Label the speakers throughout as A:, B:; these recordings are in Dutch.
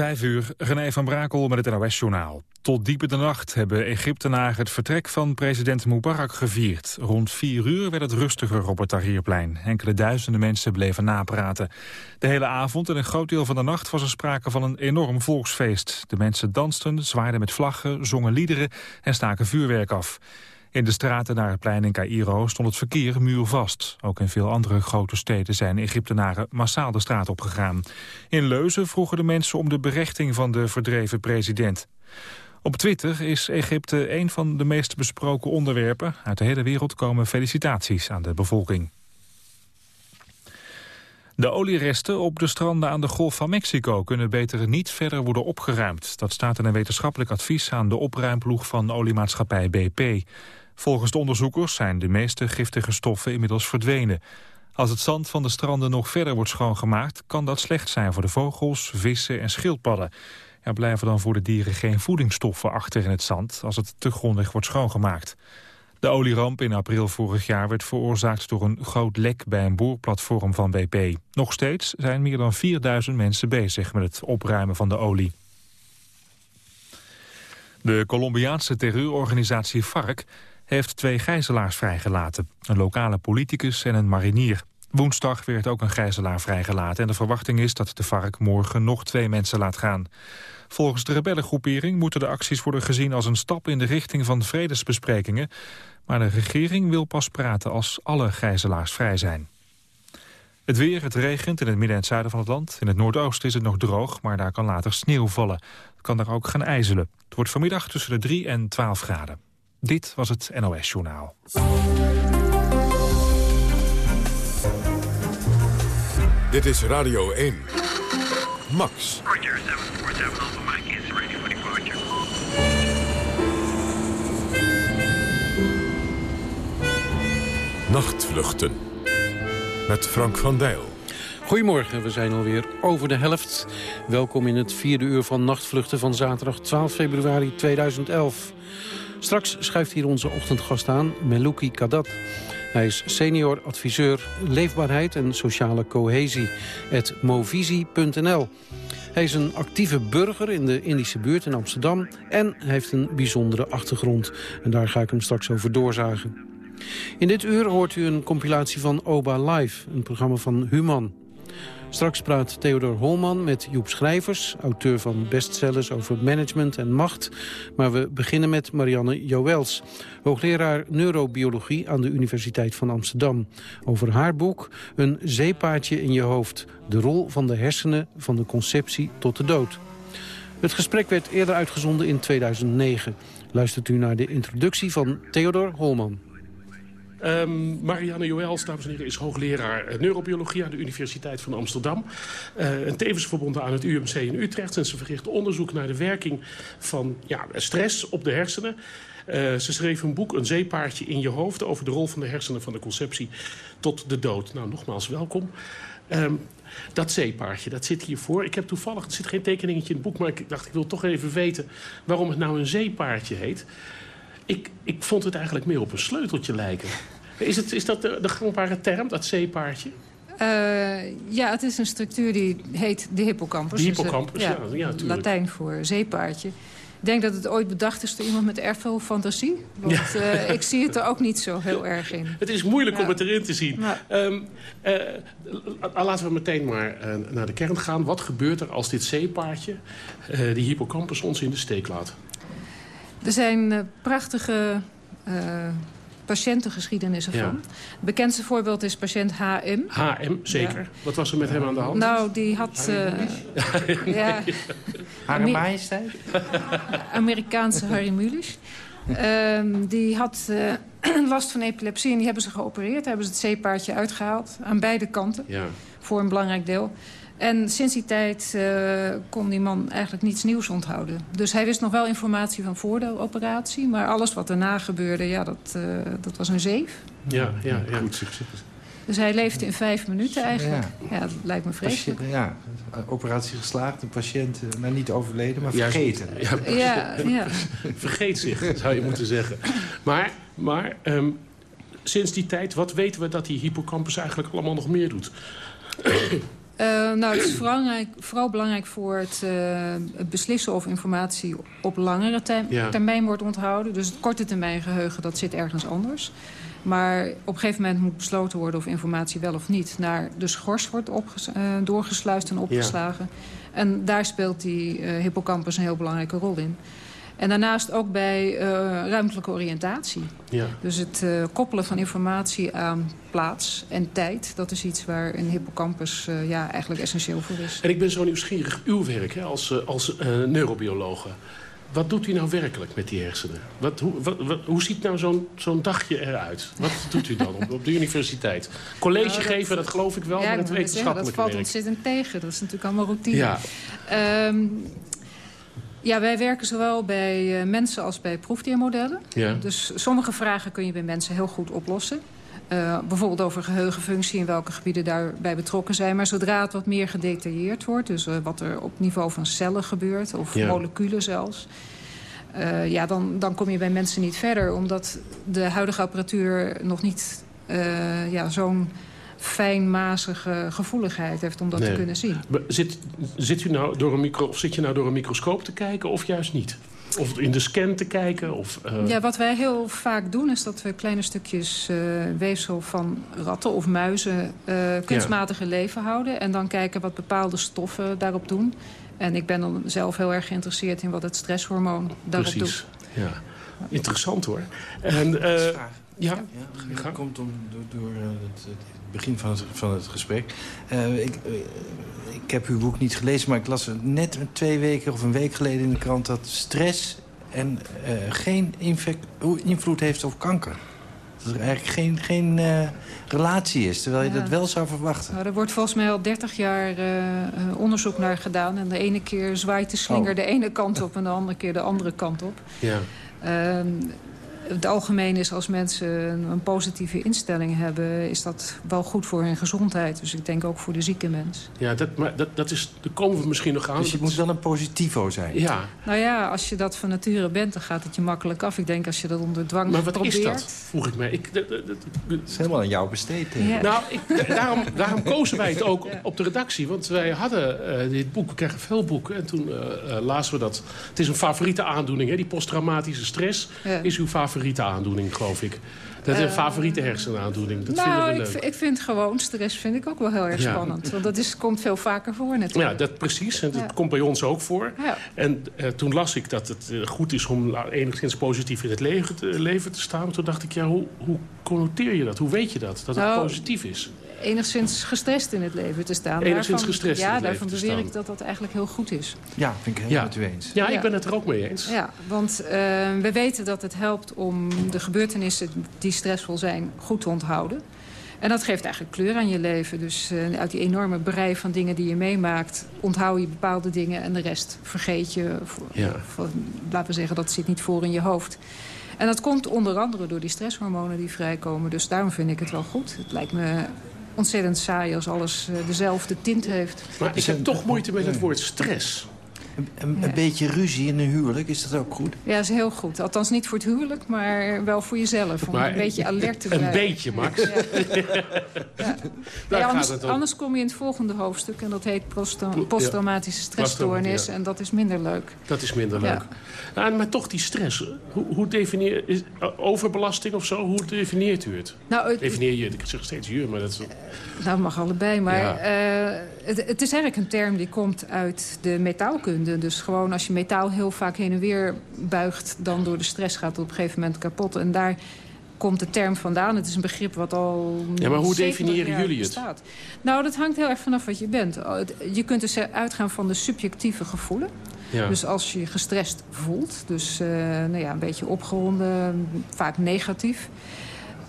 A: Vijf uur, René van Brakel met het NOS-journaal. Tot diep in de nacht hebben Egyptenaren het vertrek van president Mubarak gevierd. Rond vier uur werd het rustiger op het Tahrirplein. Enkele duizenden mensen bleven napraten. De hele avond en een groot deel van de nacht was er sprake van een enorm volksfeest. De mensen dansten, zwaaiden met vlaggen, zongen liederen en staken vuurwerk af. In de straten naar het plein in Cairo stond het verkeer muurvast. Ook in veel andere grote steden zijn Egyptenaren massaal de straat opgegaan. In Leuzen vroegen de mensen om de berechting van de verdreven president. Op Twitter is Egypte een van de meest besproken onderwerpen. Uit de hele wereld komen felicitaties aan de bevolking. De olieresten op de stranden aan de Golf van Mexico kunnen beter niet verder worden opgeruimd. Dat staat in een wetenschappelijk advies aan de opruimploeg van oliemaatschappij BP. Volgens de onderzoekers zijn de meeste giftige stoffen inmiddels verdwenen. Als het zand van de stranden nog verder wordt schoongemaakt... kan dat slecht zijn voor de vogels, vissen en schildpadden. Er blijven dan voor de dieren geen voedingsstoffen achter in het zand... als het te grondig wordt schoongemaakt. De olieramp in april vorig jaar werd veroorzaakt door een groot lek bij een boorplatform van BP. Nog steeds zijn meer dan 4000 mensen bezig met het opruimen van de olie. De Colombiaanse terreurorganisatie FARC heeft twee gijzelaars vrijgelaten. Een lokale politicus en een marinier. Woensdag werd ook een gijzelaar vrijgelaten... en de verwachting is dat de vark morgen nog twee mensen laat gaan. Volgens de rebellengroepering moeten de acties worden gezien... als een stap in de richting van vredesbesprekingen. Maar de regering wil pas praten als alle gijzelaars vrij zijn. Het weer, het regent in het midden en het zuiden van het land. In het noordoosten is het nog droog, maar daar kan later sneeuw vallen. Het kan daar ook gaan ijzelen. Het wordt vanmiddag tussen de 3 en 12 graden. Dit was het NOS Journaal.
B: Dit is Radio 1. Max. Nachtvluchten. Met Frank van Dijl.
C: Goedemorgen, we zijn alweer over de helft. Welkom in het vierde uur van Nachtvluchten van zaterdag 12 februari 2011. Straks schuift hier onze ochtendgast aan, Meluki Kadat. Hij is senior adviseur leefbaarheid en sociale cohesie, het movisie.nl. Hij is een actieve burger in de Indische buurt in Amsterdam... en heeft een bijzondere achtergrond. En daar ga ik hem straks over doorzagen. In dit uur hoort u een compilatie van Oba Live, een programma van Human. Straks praat Theodor Holman met Joep Schrijvers... auteur van bestsellers over management en macht. Maar we beginnen met Marianne Joëls... hoogleraar neurobiologie aan de Universiteit van Amsterdam. Over haar boek Een zeepaardje in je hoofd. De rol van de hersenen van de conceptie tot de dood. Het gesprek werd eerder uitgezonden in 2009. Luistert u naar de introductie van Theodor Holman.
D: Um, Marianne Joëls, dames en heren, is hoogleraar eh, neurobiologie aan de Universiteit van Amsterdam. Uh, en tevens verbonden aan het UMC in Utrecht. En ze verricht onderzoek naar de werking van ja, stress op de hersenen. Uh, ze schreef een boek, Een zeepaardje in je hoofd... over de rol van de hersenen van de conceptie tot de dood. Nou, nogmaals welkom. Um, dat zeepaardje, dat zit hiervoor. Ik heb toevallig, er zit geen tekeningetje in het boek... maar ik dacht, ik wil toch even weten waarom het nou een zeepaardje heet. Ik, ik vond het eigenlijk meer op een sleuteltje lijken. Is, het, is dat de, de gangbare term, dat zeepaardje?
E: Uh, ja, het is een structuur die heet de hippocampus.
D: De hippocampus, dus, uh, ja, ja, ja
E: Latijn voor zeepaardje. Ik denk dat het ooit bedacht is door iemand met erg veel fantasie. Want ja. uh, ik zie het er ook niet zo heel erg in.
D: Het is moeilijk ja. om het erin te zien. Um, laten we meteen maar naar de kern gaan. Wat gebeurt er als dit zeepaardje, die hippocampus, ons in de steek laat?
E: Er zijn uh, prachtige uh, patiëntengeschiedenissen ja. van. Het bekendste voorbeeld is patiënt HM.
D: HM, zeker. Ja. Wat was er met hem aan de hand?
E: Nou, die had... Uh, ja,
F: Hare majesteit?
E: Amerikaanse Harry Mulisch. Um, die had uh, last van epilepsie en die hebben ze geopereerd. hebben ze het zeepaardje uitgehaald. Aan beide kanten.
D: Ja.
E: Voor een belangrijk deel. En sinds die tijd uh, kon die man eigenlijk niets nieuws onthouden. Dus hij wist nog wel informatie van voor de operatie. Maar alles wat daarna gebeurde, ja, dat, uh, dat was een zeef.
D: Ja, ja, ja.
F: Goed succes.
E: Dus hij leefde in vijf minuten eigenlijk. Ja, ja dat lijkt me vreselijk.
F: Patiënt, ja, operatie geslaagd, de patiënt uh, nou niet overleden, maar vergeten.
E: Ja, ja, ja.
D: Vergeet zich, zou je moeten zeggen. Maar, maar um, sinds die tijd, wat weten we dat die hippocampus eigenlijk allemaal nog meer doet?
E: Nou, het is vooral, vooral belangrijk voor het beslissen of informatie op langere termijn wordt onthouden. Dus het korte termijn geheugen, dat zit ergens anders. Maar op een gegeven moment moet besloten worden of informatie wel of niet... naar de schors wordt doorgesluist en opgeslagen. En daar speelt die hippocampus een heel belangrijke rol in. En daarnaast ook bij uh, ruimtelijke oriëntatie. Ja. Dus het uh, koppelen van informatie aan plaats en tijd... dat is iets waar een hippocampus uh, ja, eigenlijk essentieel voor is.
D: En ik ben zo nieuwsgierig, uw werk hè, als, als neurobiologe... Wat doet u nou werkelijk met die hersenen? Wat, hoe, wat, hoe ziet nou zo'n zo'n dagje eruit? Wat doet u dan op, op de universiteit? College nou, dat, geven, dat geloof ik wel, ja, maar het wetenschappelijke
E: Dat valt ontzettend tegen. Dat is natuurlijk allemaal routine. Ja. Um, ja, wij werken zowel bij uh, mensen als bij proefdiermodellen. Ja. Dus sommige vragen kun je bij mensen heel goed oplossen. Uh, bijvoorbeeld over geheugenfunctie en welke gebieden daarbij betrokken zijn. Maar zodra het wat meer gedetailleerd wordt... dus uh, wat er op niveau van cellen gebeurt, of ja. moleculen zelfs... ja, dan, dan kom je bij mensen niet verder. Omdat de huidige apparatuur nog niet ja, zo'n fijnmazige gevoeligheid heeft om dat te kunnen zien.
D: Zit, zit, u nou door een micro, of zit je nou door een microscoop te kijken of juist niet? Of in de scan te kijken? Of,
E: uh... Ja, wat wij heel vaak doen is dat we kleine stukjes uh, weefsel van ratten of muizen uh, kunstmatige ja. leven houden. En dan kijken wat bepaalde stoffen daarop doen. En ik ben dan zelf heel erg geïnteresseerd in wat het stresshormoon daarop
D: Precies. doet. Ja. Interessant hoor. En,
F: ja, ja, dat komt om, door, door het, het begin van het, van het gesprek. Uh, ik, uh, ik heb uw boek niet gelezen, maar ik las net twee weken of een week geleden in de krant... dat stress en, uh, geen invloed heeft op kanker. Dat er eigenlijk geen, geen relatie is, terwijl je dat wel zou verwachten.
E: Nou, er wordt volgens mij al 30 jaar onderzoek naar gedaan. En de ene keer zwaait de slinger oh. de ene kant op en de andere keer de andere kant op. Ja. Het algemeen is als mensen een positieve instelling hebben... is dat wel goed voor hun gezondheid. Dus ik denk ook voor de zieke mens.
D: Ja, dat, maar dat, dat is, daar komen we misschien nog aan.
F: Dus je moet wel een positivo zijn.
D: Ja.
E: Nou ja, als je dat van nature bent, dan gaat het je makkelijk af. Ik denk als je dat onder dwang
D: Maar
E: wat
D: probeert, is dat, vroeg ik mij. Ik, dat,
F: dat, het is helemaal aan jou besteed.
D: Ja. Nou, ik, daarom, daarom kozen wij het ook op de redactie. Want wij hadden uh, dit boek, we krijgen veel boeken. En toen uh, uh, lazen we dat. Het is een favoriete aandoening, hè? die posttraumatische stress ja. is uw favoriete aandoening geloof ik. Dat is een favoriete hersenaandoening. Dat
E: nou,
D: vinden we
E: leuk. Ik, ik vind gewoon stress vind ik ook wel heel erg spannend. Want dat is, komt veel vaker voor natuurlijk.
D: Ja, dat precies. En dat ja. komt bij ons ook voor. Ja. En uh, toen las ik dat het uh, goed is om enigszins positief in het leven te, leven te staan. Toen dacht ik, ja, hoe, hoe connoteer je dat? Hoe weet je dat? Dat het nou, positief is?
E: Enigszins gestrest in het leven te staan.
D: Enigszins daarvan, gestrest
E: Ja,
D: in
E: daarvan beweer ik dat dat eigenlijk heel goed is.
F: Ja, vind ik heel ja. met u eens.
D: Ja, ik ben het er ook mee eens.
E: Ja, want uh, we weten dat het helpt om de gebeurtenissen die stressvol zijn goed te onthouden. En dat geeft eigenlijk kleur aan je leven. Dus uh, uit die enorme brei van dingen die je meemaakt... onthoud je bepaalde dingen en de rest vergeet je. Voor, ja. voor, laten we zeggen, dat zit niet voor in je hoofd. En dat komt onder andere door die stresshormonen die vrijkomen. Dus daarom vind ik het wel goed. Het lijkt me ontzettend saai als alles uh, dezelfde tint heeft.
D: Maar ik heb toch moeite met het woord stress.
F: Een, een, ja. een, beetje ruzie in een huwelijk, is dat ook goed?
E: Ja, is heel goed. Althans niet voor het huwelijk, maar wel voor jezelf. Om maar een beetje alert te blijven.
D: Een beetje, Max. Ja.
E: ja. ja anders, anders, kom je in het volgende hoofdstuk. En dat heet posttraumatische stressstoornis. En dat is minder leuk.
D: Dat is minder leuk. Nou, maar toch die stress. Hoe, hoe definieer, is, overbelasting of zo, hoe definieert u het? Nou, het definieer je, ik zeg steeds je, maar dat is...
E: Nou, mag allebei, maar ja. uh, het, het, is eigenlijk een term die komt uit de metaalkunde. Dus gewoon als je metaal heel vaak heen en weer buigt... dan door de stress gaat het op een gegeven moment kapot. En daar komt de term vandaan. Het is een begrip wat al...
D: Ja, maar hoe definiëren jullie bestaat. het?
E: Nou, dat hangt heel erg vanaf wat je bent. Je kunt dus uitgaan van de subjectieve gevoelen. Ja. Dus als je je gestrest voelt, dus uh, nou ja, een beetje opgewonden, vaak negatief...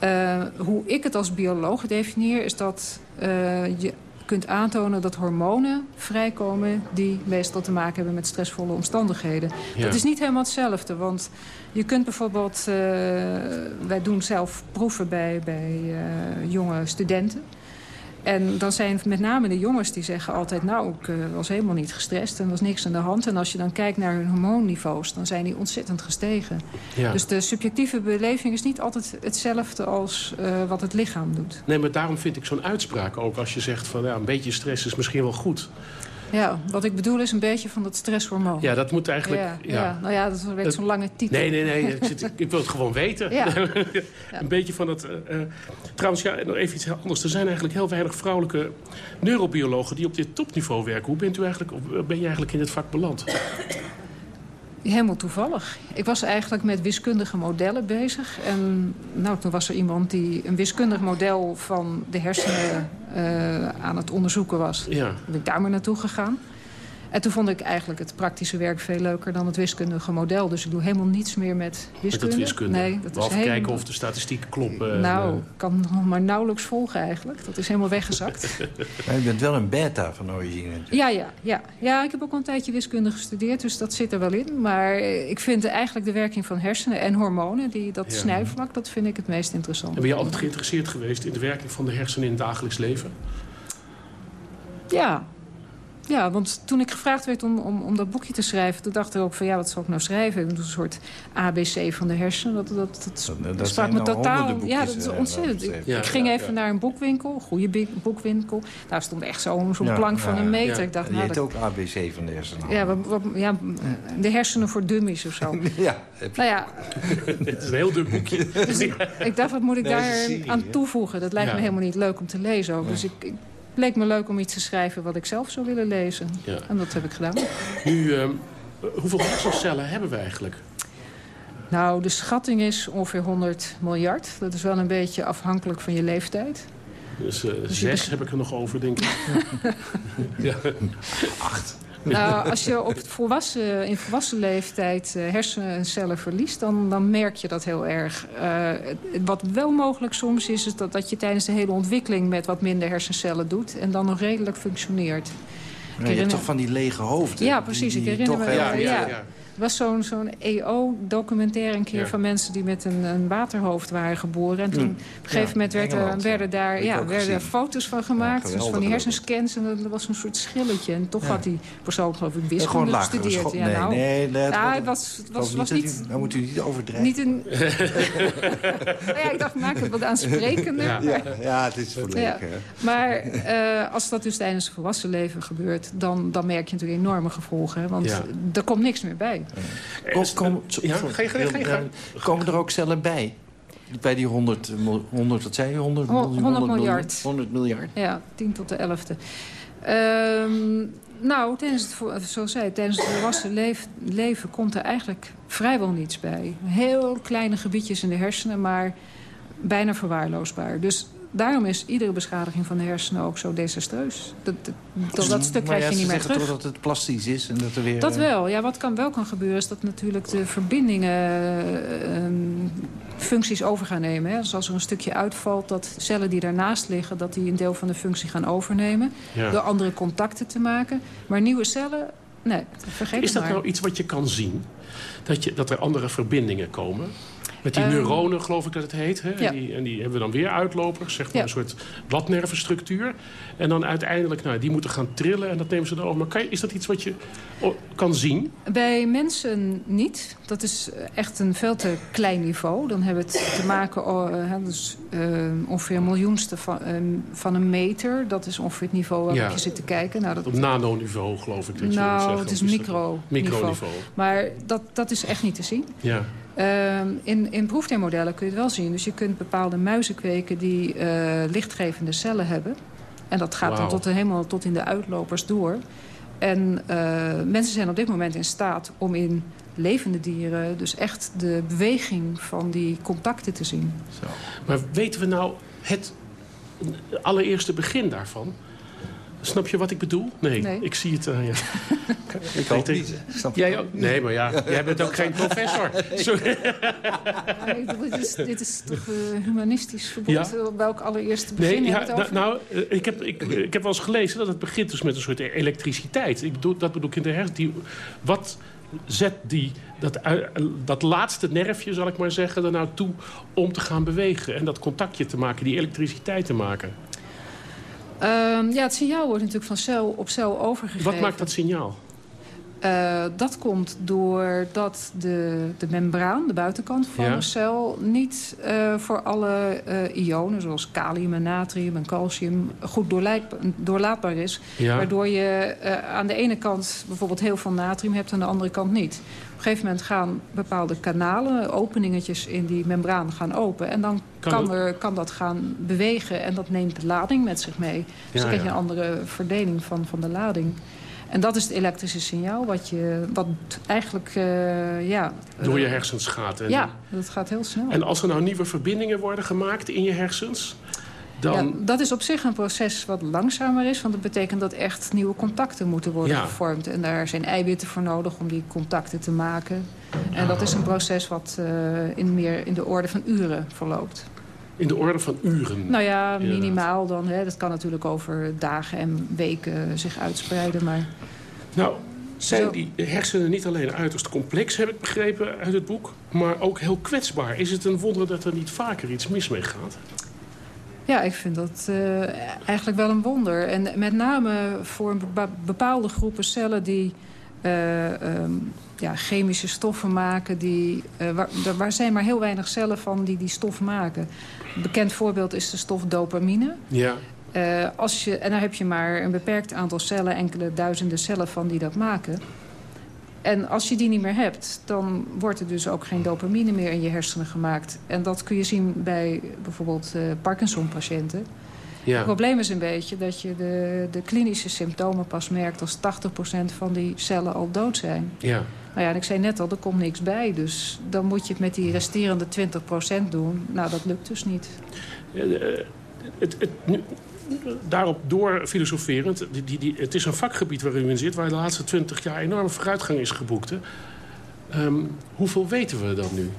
E: Uh, hoe ik het als bioloog definieer, is dat uh, je kunt aantonen dat hormonen vrijkomen... die meestal te maken hebben met stressvolle omstandigheden. Ja. Dat is niet helemaal hetzelfde, want je kunt bijvoorbeeld... Uh, wij doen zelf proeven bij, bij jonge studenten... En dan zijn met name de jongens die zeggen altijd... nou, ik uh, was helemaal niet gestrest en was niks aan de hand. En als je dan kijkt naar hun hormoonniveaus... dan zijn die ontzettend gestegen. Ja. Dus de subjectieve beleving is niet altijd hetzelfde... als uh, wat het lichaam doet.
D: Nee, maar daarom vind ik zo'n uitspraak ook... als je zegt van ja, een beetje stress is misschien wel goed...
E: Ja, wat ik bedoel is een beetje van dat stresshormoon.
D: Ja, dat moet eigenlijk...
E: Ja, ja. nou ja, dat is een zo'n lange titel.
D: Nee, nee, nee. ik, zit, ik, wil het gewoon weten. Ja. een beetje van dat... Uh, trouwens, ja, nog even iets anders. Er zijn eigenlijk heel weinig vrouwelijke neurobiologen... die op dit topniveau werken. Hoe bent u eigenlijk, ben je eigenlijk in het vak beland?
E: Helemaal toevallig. Ik was eigenlijk met wiskundige modellen bezig. En nou, toen was er iemand die een wiskundig model van de hersenen uh, aan het onderzoeken was. Ja. Toen ben ik daar maar naartoe gegaan. En toen vond ik eigenlijk het praktische werk veel leuker dan het wiskundige model. Dus ik doe helemaal niets meer met wiskunde.
D: Met wiskunde? Nee, dat is helemaal... kijken of de statistieken kloppen.
E: Nou, ik kan het nog maar nauwelijks volgen eigenlijk. Dat is helemaal weggezakt.
F: maar je bent wel een beta van origine.
E: Ja, ja, ja. ja, ik heb ook al een tijdje wiskunde gestudeerd. Dus dat zit er wel in. Maar ik vind eigenlijk de werking van hersenen en hormonen... Die, dat snijvlak, dat vind ik het meest interessant.
D: En ben je altijd geïnteresseerd geweest in de werking van de hersenen in het dagelijks leven?
E: Ja, ja, want toen ik gevraagd werd om, om, om dat boekje te schrijven... toen dacht ik ook van ja, wat zal ik nou schrijven? Een soort ABC van de hersenen. Dat, dat, dat, dat, sprak me totaal... Ja, dat is eh, ontzettend. Ik, ik ging even naar een boekwinkel, een goede boekwinkel. Daar stond echt zo'n zo'n plank van een meter. Ik dacht,
F: nou, heet ook ABC van de hersenen.
E: Ja, wat, ja, de hersenen voor dummies of zo.
F: ja.
E: Nou ja.
D: Het is een heel dun boekje.
E: Dus ik, dacht, wat moet ik daar aan toevoegen? Dat lijkt me helemaal niet leuk om te lezen ook. Dus ik leek me leuk om iets te schrijven wat ik zelf zou willen lezen. Ja. En dat heb ik gedaan.
D: Nu, uh, hoeveel hersencellen hebben we eigenlijk?
E: Nou, de schatting is ongeveer 100 miljard. Dat is wel een beetje afhankelijk van je leeftijd.
D: Dus, uh, dus zes heb ik er nog over, denk ik.
F: ja. Acht.
E: Nou, als je op volwassen, in volwassen leeftijd uh, hersencellen verliest... Dan, dan merk je dat heel erg. Uh, wat wel mogelijk soms is, is dat, dat je tijdens de hele ontwikkeling... met wat minder hersencellen doet en dan nog redelijk functioneert.
F: Ja, je hebt toch van die lege hoofden?
E: Ja, precies. ik herinner me... ja, ja. ja was zo'n zo'n EO-documentaire een keer van mensen die met een, een, waterhoofd waren geboren. En toen op een gegeven moment werd werden daar ja, werden foto's van gemaakt. dus van die hersenscans. En dat was een soort schilletje. En toch had die persoon geloof ik wiskunde gestudeerd.
F: Ja, nee, nou, nee, nee,
E: het was, was, was niet...
F: Moet u niet overdrijven.
E: Niet een, nou ja, ik dacht, maak het wat aansprekender.
F: Ja, ja, het is verleken.
E: Maar uh, als dat dus tijdens het volwassen leven gebeurt... dan, dan merk je natuurlijk enorme gevolgen. Want er komt niks meer bij.
F: Kom, kom, ja, ga je, ga je, ga je, Komen er ook cellen bij? Bij die 100, 100 wat zei je? 100,
E: 100, 100 miljard.
F: 100 miljard.
E: Ja, 10 tot de 11e. Um, nou, tijdens het, zoals zei, tijdens het volwassen leef, leven komt er eigenlijk vrijwel niets bij. Heel kleine gebiedjes in de hersenen, maar bijna verwaarloosbaar. Dus daarom is iedere beschadiging van de hersenen ook zo desastreus. Dat, dat, dat stuk krijg je niet meer terug.
F: dat het plastisch is en dat er weer...
E: Dat wel. Ja, wat kan wel kan gebeuren is dat natuurlijk de verbindingen uh, functies over gaan nemen. Hè. Dus als er een stukje uitvalt, dat cellen die daarnaast liggen... dat die een deel van de functie gaan overnemen. Door andere contacten te maken. Maar nieuwe cellen, nee, vergeet
D: Is dat
E: nou
D: iets wat je kan zien? Dat, je, dat er andere verbindingen komen? Met die ehm, neuronen, geloof ik dat het heet. Hè? En, die, en, die, hebben we dan weer uitlopers, zeg maar een soort bladnervenstructuur. En dan uiteindelijk, nou, die moeten gaan trillen en dat nemen ze dan over. Maar kan is dat iets wat je kan zien?
E: Bij mensen niet. Dat is echt een veel te klein niveau. Dan hebben we het te maken uh, dus, uh, ongeveer een miljoenste van, uh, van, een meter. Dat is ongeveer het niveau waarop ja. je zit te kijken. Nou, dat,
D: Op nanoniveau, geloof ik. Dat
E: nou,
D: je zeggen.
E: het is micro. Microniveau. Maar dat, dat is echt niet te zien.
D: Ja.
E: Uh, in, in kun je het wel zien. Dus je kunt bepaalde muizen kweken die uh, lichtgevende cellen hebben. En dat gaat wow. dan tot, helemaal tot in de uitlopers door. En uh, mensen zijn op dit moment in staat om in levende dieren... dus echt de beweging van die contacten te zien.
D: Zo. Maar weten we nou het allereerste begin daarvan? Snap je wat ik bedoel? Nee,
E: nee.
D: ik zie het aan uh, je.
F: ik ook niet. Snap
D: jij ook? Nee, maar ja, jij bent ook geen professor. Sorry.
E: Nee, dit, is, dit is toch uh, humanistisch verbod? Ja? Welk allereerste begin
D: nee,
E: ja,
D: nou, nou, ik, heb, ik, ik heb wel eens gelezen dat het begint dus met een soort elektriciteit. Ik bedoel, dat bedoel ik in de hersen. wat zet die, dat, dat laatste nerfje, zal ik maar zeggen, er nou toe om te gaan bewegen. En dat contactje te maken, die elektriciteit te maken.
E: Ehm, ja, het signaal wordt natuurlijk van cel op cel overgegeven.
D: Wat maakt dat signaal?
E: Uh, dat komt doordat de, de membraan, de buitenkant van ja. een cel... niet uh, voor alle uh, ionen, zoals kalium en natrium en calcium... goed doorlaatbaar is. Ja. Waardoor je aan de ene kant bijvoorbeeld heel veel natrium hebt... en aan de andere kant niet. Op een gegeven moment gaan bepaalde kanalen, openingetjes in die membraan gaan open. En dan kan, kan, er, kan dat gaan bewegen en dat neemt de lading met zich mee. Dus dan krijg je een andere verdeling van, van de lading. En dat is het elektrische signaal wat, je, wat eigenlijk... Uh, ja,
D: Door je hersens gaat. En
E: ja, dat gaat heel snel.
D: En als er nou nieuwe verbindingen worden gemaakt in je hersens... Dan... Ja,
E: dat is op zich een proces wat langzamer is. Want dat betekent dat echt nieuwe contacten moeten worden ja. gevormd. En daar zijn eiwitten voor nodig om die contacten te maken. En dat is een proces wat uh, in, meer in de orde van uren verloopt.
D: In de orde van uren?
E: Nou ja, minimaal dan. Hè. Dat kan natuurlijk over dagen en weken zich uitspreiden. Maar...
D: Nou, zijn die hersenen niet alleen uiterst complex, heb ik begrepen uit het boek... maar ook heel kwetsbaar. Is het een wonder dat er niet vaker iets mis mee gaat?
E: Ja, ik vind dat uh, eigenlijk wel een wonder. En met name voor bepaalde groepen cellen die... Uh, um, ja, chemische stoffen maken. Die, uh, waar, waar zijn maar heel weinig cellen van die die stof maken. Een bekend voorbeeld is de stof dopamine.
D: Ja.
E: Als je, en daar heb je maar een beperkt aantal cellen, enkele duizenden cellen van die dat maken. En als je die niet meer hebt, dan wordt er dus ook geen dopamine meer in je hersenen gemaakt. En dat kun je zien bij bijvoorbeeld uh, Parkinson-patiënten. Ja. Het probleem is een beetje dat je de, de klinische symptomen pas merkt... als 80% van die cellen al dood zijn.
D: Ja.
E: Nou ja, en ik zei net al, er komt niks bij. Dus dan moet je het met die resterende 20% doen. Nou, dat lukt dus niet.
D: Ja, het, het, daarop door filosoferend, die, die, het is een vakgebied waar u in zit... waar de laatste 20 jaar enorme vooruitgang is geboekt. Um, hoeveel weten we dan nu?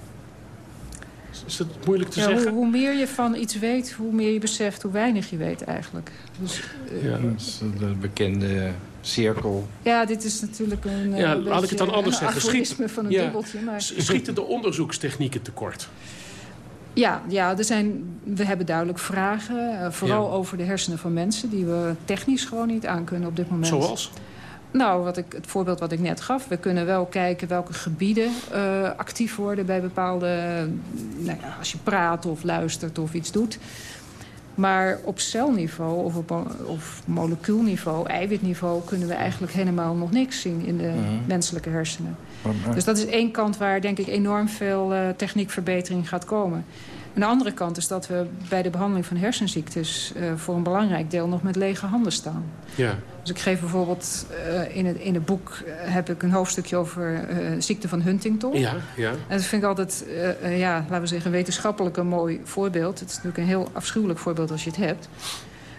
D: Is dat moeilijk te
E: ja,
D: zeggen?
E: Hoe, hoe, meer je van iets weet, hoe meer je beseft hoe weinig je weet eigenlijk. Dus,
F: uh, ja, dat is de bekende cirkel.
E: Ja, dit is natuurlijk een
D: Ja, een laat ik het dan anders zeggen.
E: Schiet, van een ja, dubbeltje. Maar...
D: Schieten de onderzoekstechnieken tekort?
E: Ja, ja er zijn, we hebben duidelijk vragen. Uh, vooral ja. over de hersenen van mensen... die we technisch gewoon niet aankunnen op dit moment.
D: Zoals?
E: Nou, wat ik, het voorbeeld wat ik net gaf. We kunnen wel kijken welke gebieden uh, actief worden bij bepaalde... Nou ja, als je praat of luistert of iets doet. Maar op celniveau of op of molecuulniveau, eiwitniveau... kunnen we eigenlijk helemaal nog niks zien in de -huh. menselijke hersenen. Maar, dus dat is één kant waar denk ik enorm veel uh, techniekverbetering gaat komen. Aan de andere kant is dat we bij de behandeling van hersenziektes... Uh, voor een belangrijk deel nog met lege handen staan.
D: Ja.
E: Dus ik geef bijvoorbeeld uh, in, het, in het boek heb ik een hoofdstukje over uh, ziekte van Huntington.
D: Ja, ja.
E: En dat vind ik altijd, ja, laten we zeggen, wetenschappelijk een mooi voorbeeld. Het is natuurlijk een heel afschuwelijk voorbeeld als je het hebt.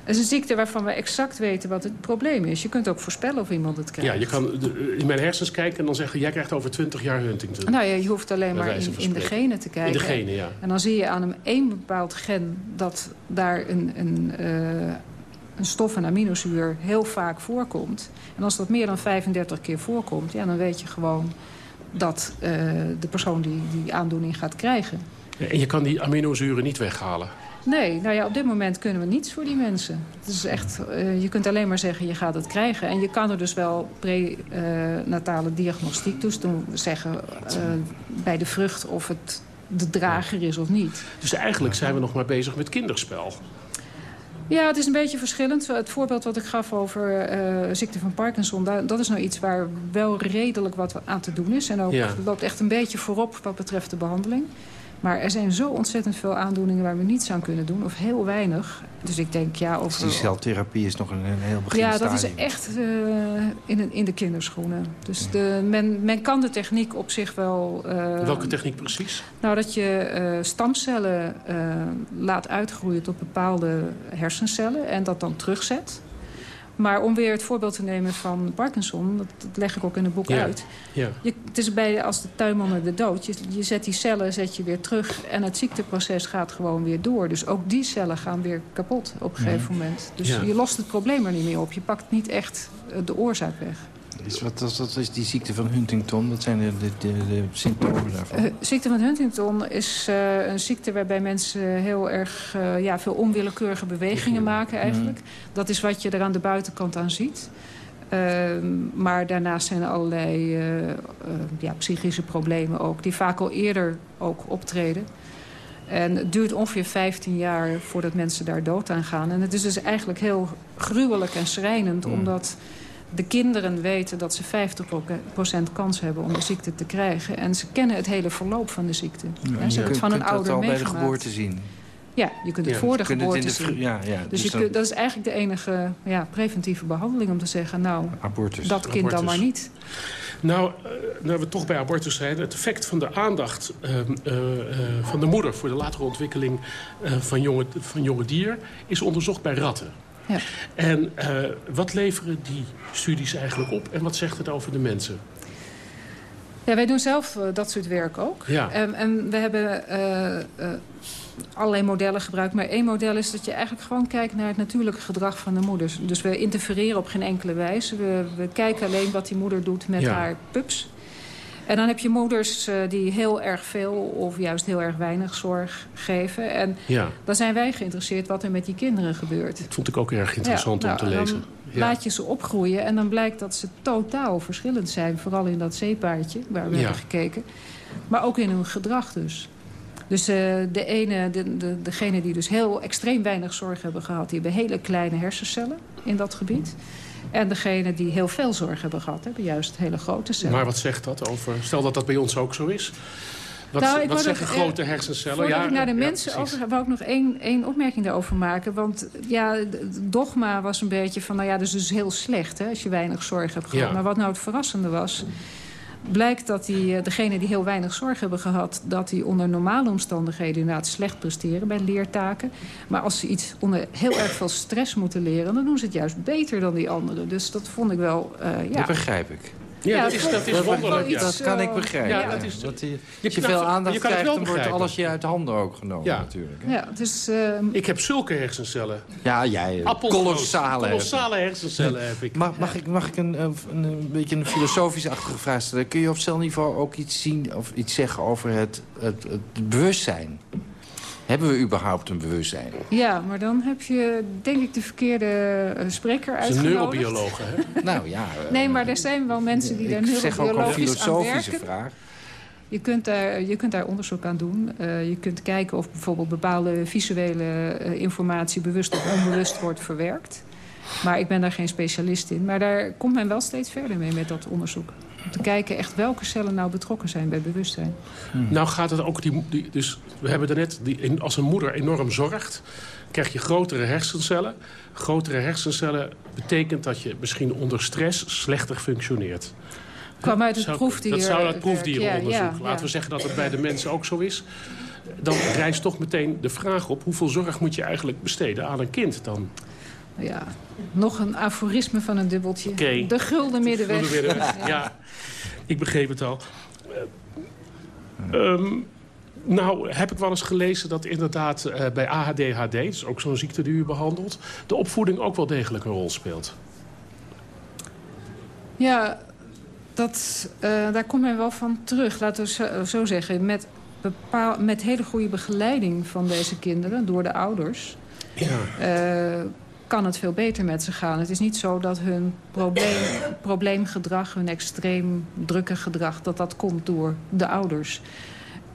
E: Het is een ziekte waarvan we exact weten wat het probleem is. Je kunt ook voorspellen of iemand het krijgt.
D: Ja, je kan in mijn hersens kijken en dan zeggen... jij krijgt over 20 jaar Huntington.
E: Nou ja, je hoeft alleen maar in, in, de genen te kijken.
D: In de genen, ja.
E: En dan zie je aan een één bepaald gen... dat daar een, een, uh, een stof, een aminozuur, heel vaak voorkomt. En als dat meer dan 35 keer voorkomt... Ja, dan weet je gewoon dat uh, de persoon die die aandoening gaat krijgen.
D: En je kan die aminozuren niet weghalen?
E: Nee, nou ja, op dit moment kunnen we niets voor die mensen. Het is echt, uh, je kunt alleen maar zeggen, je gaat het krijgen. En je kan er dus wel prenatale diagnostiek dus doen. Zeggen uh, bij de vrucht of het de drager is of niet.
D: Dus eigenlijk zijn we nog maar bezig met kinderspel.
E: Ja, het is een beetje verschillend. Het voorbeeld wat ik gaf over uh, ziekte van Parkinson... Dat, dat is nou iets waar wel redelijk wat aan te doen is. En ook ja. loopt echt een beetje voorop wat betreft de behandeling. Maar er zijn zo ontzettend veel aandoeningen waar we niets aan kunnen doen. Of heel weinig. Dus ik denk, ja... Over...
F: Dus die celtherapie is nog een, een heel begin
E: Ja, dat is echt uh, in, in de kinderschoenen. Dus de, men, men kan de techniek op zich wel... Uh,
D: Welke techniek precies?
E: Nou, dat je uh, stamcellen laat uitgroeien tot bepaalde hersencellen... en dat dan terugzet. Maar om weer het voorbeeld te nemen van Parkinson... dat, dat leg ik ook in het boek
D: ja.
E: uit.
D: Ja.
E: Je, het is bij, als de tuinman de dood. Je, je zet die cellen zet je weer terug en het ziekteproces gaat gewoon weer door. Dus ook die cellen gaan weer kapot op een gegeven moment. Dus
D: Ja.
E: je lost het probleem er niet meer op. Je pakt niet echt eh, de oorzaak weg.
F: Dus wat, dat, is die ziekte van Huntington? Wat zijn de, de, de, symptomen daarvan? Uh,
E: ziekte van Huntington is uh, een ziekte waarbij mensen heel erg uh, ja, veel onwillekeurige bewegingen maken eigenlijk. Mm. Dat is wat je er aan de buitenkant aan ziet. Ehm, maar daarnaast zijn er allerlei ja, psychische problemen ook... die vaak al eerder ook optreden. En het duurt ongeveer 15 jaar voordat mensen daar dood aan gaan. En het is dus eigenlijk heel gruwelijk en schrijnend... Mm. omdat de kinderen weten dat ze 50% kans hebben om de ziekte te krijgen. En ze kennen het hele verloop van de ziekte. Ja,
F: ze hebben het van een ouder al bij de geboorte zien.
E: Ja, je kunt het voor de geboorte zien. Ja, ja, dus, dus je dat is eigenlijk de enige ja, preventieve behandeling om te zeggen... nou, abortus. dat kind dan maar niet.
D: Nou, uh, nou we toch bij abortus zijn... het effect van de aandacht uh, uh, van de moeder... voor de latere ontwikkeling van, jonge, van jonge dier... is onderzocht bij ratten. Ja. En uh, wat leveren die studies eigenlijk op en wat zegt het over de mensen?
E: Ja, wij doen zelf uh, dat soort werk ook. Ja. Um, en we hebben uh, allerlei modellen gebruikt. Maar één model is dat je eigenlijk gewoon kijkt naar het natuurlijke gedrag van de moeders. Dus we interfereren op geen enkele wijze. We, we kijken alleen wat die moeder doet met ja. haar pups. En dan heb je moeders uh, die heel erg veel of juist heel erg weinig zorg geven. En ja. dan zijn wij geïnteresseerd wat er met die kinderen gebeurt.
D: Dat vond ik ook erg interessant ja, om nou, te lezen.
E: Ja. laat je ze opgroeien en dan blijkt dat ze totaal verschillend zijn. Vooral in dat zeepaardje waar we hebben gekeken. Maar ook in hun gedrag dus. Dus uh, de ene, de, de, degene die dus heel extreem weinig zorg hebben gehad... die hebben hele kleine hersencellen in dat gebied. En degene die heel veel zorg hebben gehad, hebben juist hele grote cellen.
D: Maar wat zegt dat over... Stel dat dat bij ons ook zo is. Wat, nou, wat zeggen nog, grote hersencellen?
E: Voordat ja, ik naar de mensen ja, over wou ik nog één, één opmerking daarover maken. Want ja, het dogma was een beetje van... nou ja, dus is heel slecht hè, als je weinig zorg hebt gehad. Maar wat nou het verrassende was blijkt dat die, eh, degenen die heel weinig zorg hebben gehad... dat die onder normale omstandigheden inderdaad slecht presteren bij leertaken. Maar als ze iets onder heel erg veel stress moeten leren... dan doen ze het juist beter dan die anderen. Dus dat vond ik wel... Uh, ja.
F: Dat begrijp ik.
D: Ja, dat is, dat is wonderlijk.
F: Ja. Dat kan ik begrijpen. Ja, dat is, dat je, als je veel aandacht krijgt, dan wordt alles je uit de handen ook genomen ja. natuurlijk. Hè?
E: Ja, dus,
D: uh, ik heb zulke hersencellen.
F: Ja, jij.
D: Kolossale, kolossale hersencellen heb ik.
F: Mag, mag ik, mag ik een, een, een beetje een filosofisch-achtige vraag stellen? Kun je op celniveau ook iets zien of iets zeggen over het, het, het bewustzijn? Hebben we überhaupt een bewustzijn?
E: Ja, maar dan heb je denk ik de verkeerde uh, spreker uitgenodigd.
D: Een neurobioloog, hè?
F: nou ja.
E: Uh, nee, maar er zijn wel mensen die daar neurobiologisch aan werken. Ik zeg ook een filosofische
F: vraag.
E: Je kunt, daar, je kunt daar onderzoek aan doen. Uh, je kunt kijken of bijvoorbeeld bepaalde visuele informatie... bewust of onbewust wordt verwerkt. Maar ik ben daar geen specialist in. Maar daar komt men wel steeds verder mee met dat onderzoek. Om te kijken echt welke cellen nou betrokken zijn bij bewustzijn.
D: Hmm. Nou gaat het ook... Die, die, dus we hebben er net... Die, als een moeder enorm zorgt... krijg je grotere hersencellen. Grotere hersencellen betekent dat je misschien onder stress slechter functioneert.
E: Kwam uit het proefdier.
D: Dat zou uit proefdierenonderzoek. Laten we zeggen dat het bij de mensen ook zo is. Dan rijst toch meteen de vraag op... hoeveel zorg moet je eigenlijk besteden aan een kind dan?
E: Ja, nog een aforisme van een dubbeltje. Okay. De gulden middenweg. De middenweg.
D: ja, ik begreep het al. Um, nou, heb ik wel eens gelezen dat inderdaad uh, bij ADHD... dus ook zo'n ziekte die u behandelt... de opvoeding ook wel degelijk een rol speelt.
E: Ja, dat, uh, daar komt men wel van terug. Laten we zo, zo zeggen. Met, bepaal, met hele goede begeleiding van deze kinderen door de ouders... Ja. Uh, kan het veel beter met ze gaan. Het is niet zo dat hun probleem, probleemgedrag, hun extreem drukke gedrag... dat dat komt door de ouders.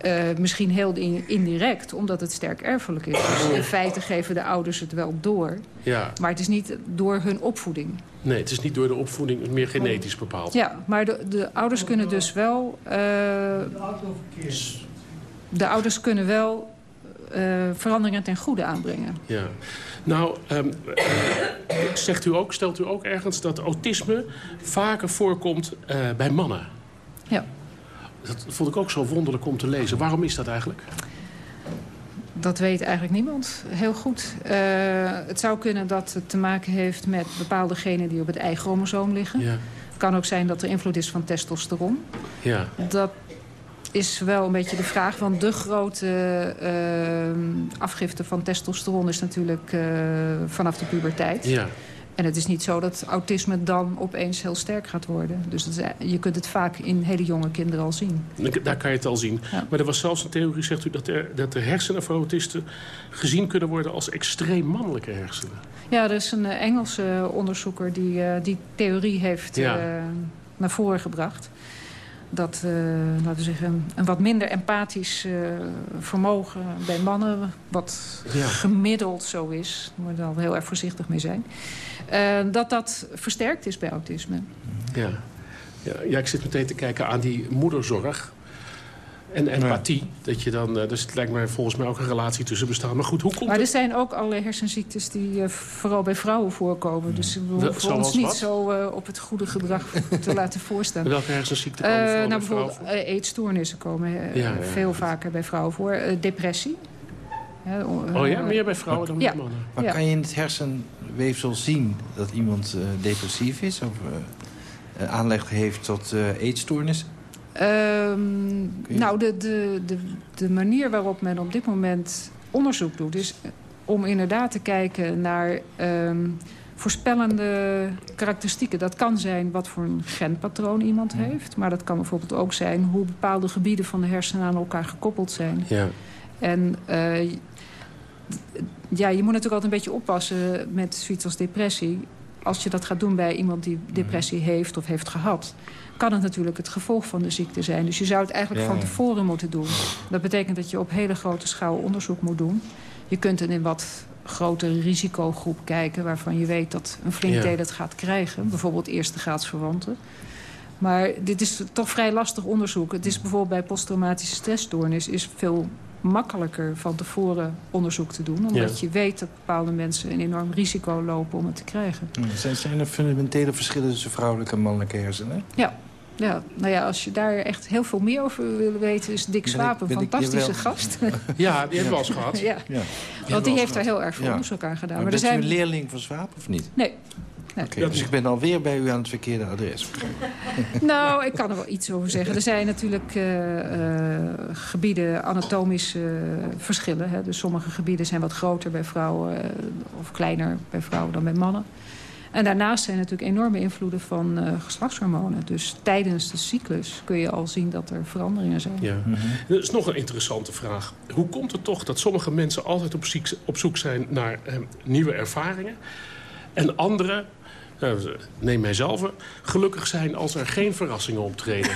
E: Uh, misschien heel indirect, omdat het sterk erfelijk is. Dus in feite geven de ouders het wel door. Ja. Maar het is niet door hun opvoeding.
D: Nee, het is niet door de opvoeding, meer genetisch bepaald.
E: Ja, maar de, de ouders kunnen dus wel... Uh, de ouders kunnen wel veranderingen ten goede aanbrengen.
D: Ja. Nou, um, zegt u ook, stelt u ook ergens dat autisme vaker voorkomt uh, bij mannen?
E: Ja.
D: Dat vond ik ook zo wonderlijk om te lezen. Waarom is dat eigenlijk?
E: Dat weet eigenlijk niemand heel goed. Uh, het zou kunnen dat het te maken heeft met bepaalde genen die op het Y-chromosoom liggen. Ja. Het kan ook zijn dat er invloed is van testosteron. Ja. Dat is wel een beetje de vraag. Want de grote uh, afgifte van testosteron is natuurlijk uh, vanaf de puberteit. Ja. En het is niet zo dat autisme dan opeens heel sterk gaat worden. Dus is, je kunt het vaak in hele jonge kinderen al zien.
D: Daar kan je het al zien. Maar er was zelfs een theorie, zegt u, dat, er, dat de hersenen van autisten gezien kunnen worden als extreem mannelijke hersenen.
E: Ja, er is een eh, Engelse onderzoeker die uh, die theorie heeft ja. naar voren gebracht dat uh, laten we zeggen, een wat minder empathisch uh, vermogen bij mannen... wat ja. gemiddeld zo is, daar moet er al heel erg voorzichtig mee zijn... Uh, dat dat versterkt is bij autisme.
D: Ja. Ja, ja, ik zit meteen te kijken aan die moederzorg en empathie. Dat je dan, dus het lijkt mij volgens mij ook een relatie tussen bestaan. Maar goed, hoe komt
E: Maar er zijn ook allerlei hersenziektes die uh, vooral bij vrouwen voorkomen. Dus we hoeven ons niet wat? zo uh, op het goede gedrag te laten voorstellen.
D: Welke hersenziekten komen uh,
E: nou, bijvoorbeeld eetstoornissen komen ja, ja, veel vaker bij vrouwen voor. depressie.
D: oh ja, meer bij vrouwen dan bij mannen.
F: Maar kan je in het hersenweefsel zien dat iemand depressief is? Of aanleg heeft tot eetstoornissen?
E: Um, nou, de, de, de, de manier waarop men op dit moment onderzoek doet... is om inderdaad te kijken naar um, voorspellende karakteristieken. Dat kan zijn wat voor een genpatroon iemand heeft. Maar dat kan bijvoorbeeld ook zijn hoe bepaalde gebieden van de hersenen aan elkaar gekoppeld zijn.
D: Ja.
E: En uh, ja, je moet natuurlijk altijd een beetje oppassen met zoiets als depressie. Als je dat gaat doen bij iemand die depressie heeft of heeft gehad kan het natuurlijk het gevolg van de ziekte zijn. Dus je zou het eigenlijk ja. van tevoren moeten doen. Dat betekent dat je op hele grote schaal onderzoek moet doen. Je kunt in een wat grotere risicogroep kijken... waarvan je weet dat een flink deel het gaat krijgen. Bijvoorbeeld eerste graadsverwanten. Maar dit is toch vrij lastig onderzoek. Het is bijvoorbeeld bij posttraumatische stressstoornis... is veel makkelijker van tevoren onderzoek te doen. Omdat je weet dat bepaalde mensen een enorm risico lopen om het te krijgen.
F: Zijn, zijn er fundamentele verschillen tussen vrouwelijke en mannelijke hersenen?
E: Ja, ja, nou ja, als je daar echt heel veel meer over wil weten... is Dick Swaap een fantastische gast.
D: Ja, die hebben we al eens gehad.
E: Ja. ja. Want die heeft daar heel erg veel onderzoek aan gedaan.
F: Maar, maar zijn... u een leerling van Swaap of niet?
E: Nee.
F: Nee. Okay, dus ik ben alweer bij u aan het verkeerde adres.
E: nou, ik kan er wel iets over zeggen. Er zijn natuurlijk uh, uh, gebieden, anatomische uh, verschillen. Hè. Dus sommige gebieden zijn wat groter bij vrouwen... of kleiner bij vrouwen dan bij mannen. En daarnaast zijn natuurlijk enorme invloeden van uh, geslachtshormonen. Dus tijdens de cyclus kun je al zien dat er veranderingen zijn.
D: Ja. Mm -hmm. Dat is nog een interessante vraag. Hoe komt het toch dat sommige mensen altijd op, ziek, op zoek zijn naar eh, nieuwe ervaringen... en anderen, uh, neem mijzelf, gelukkig zijn als er geen verrassingen optreden?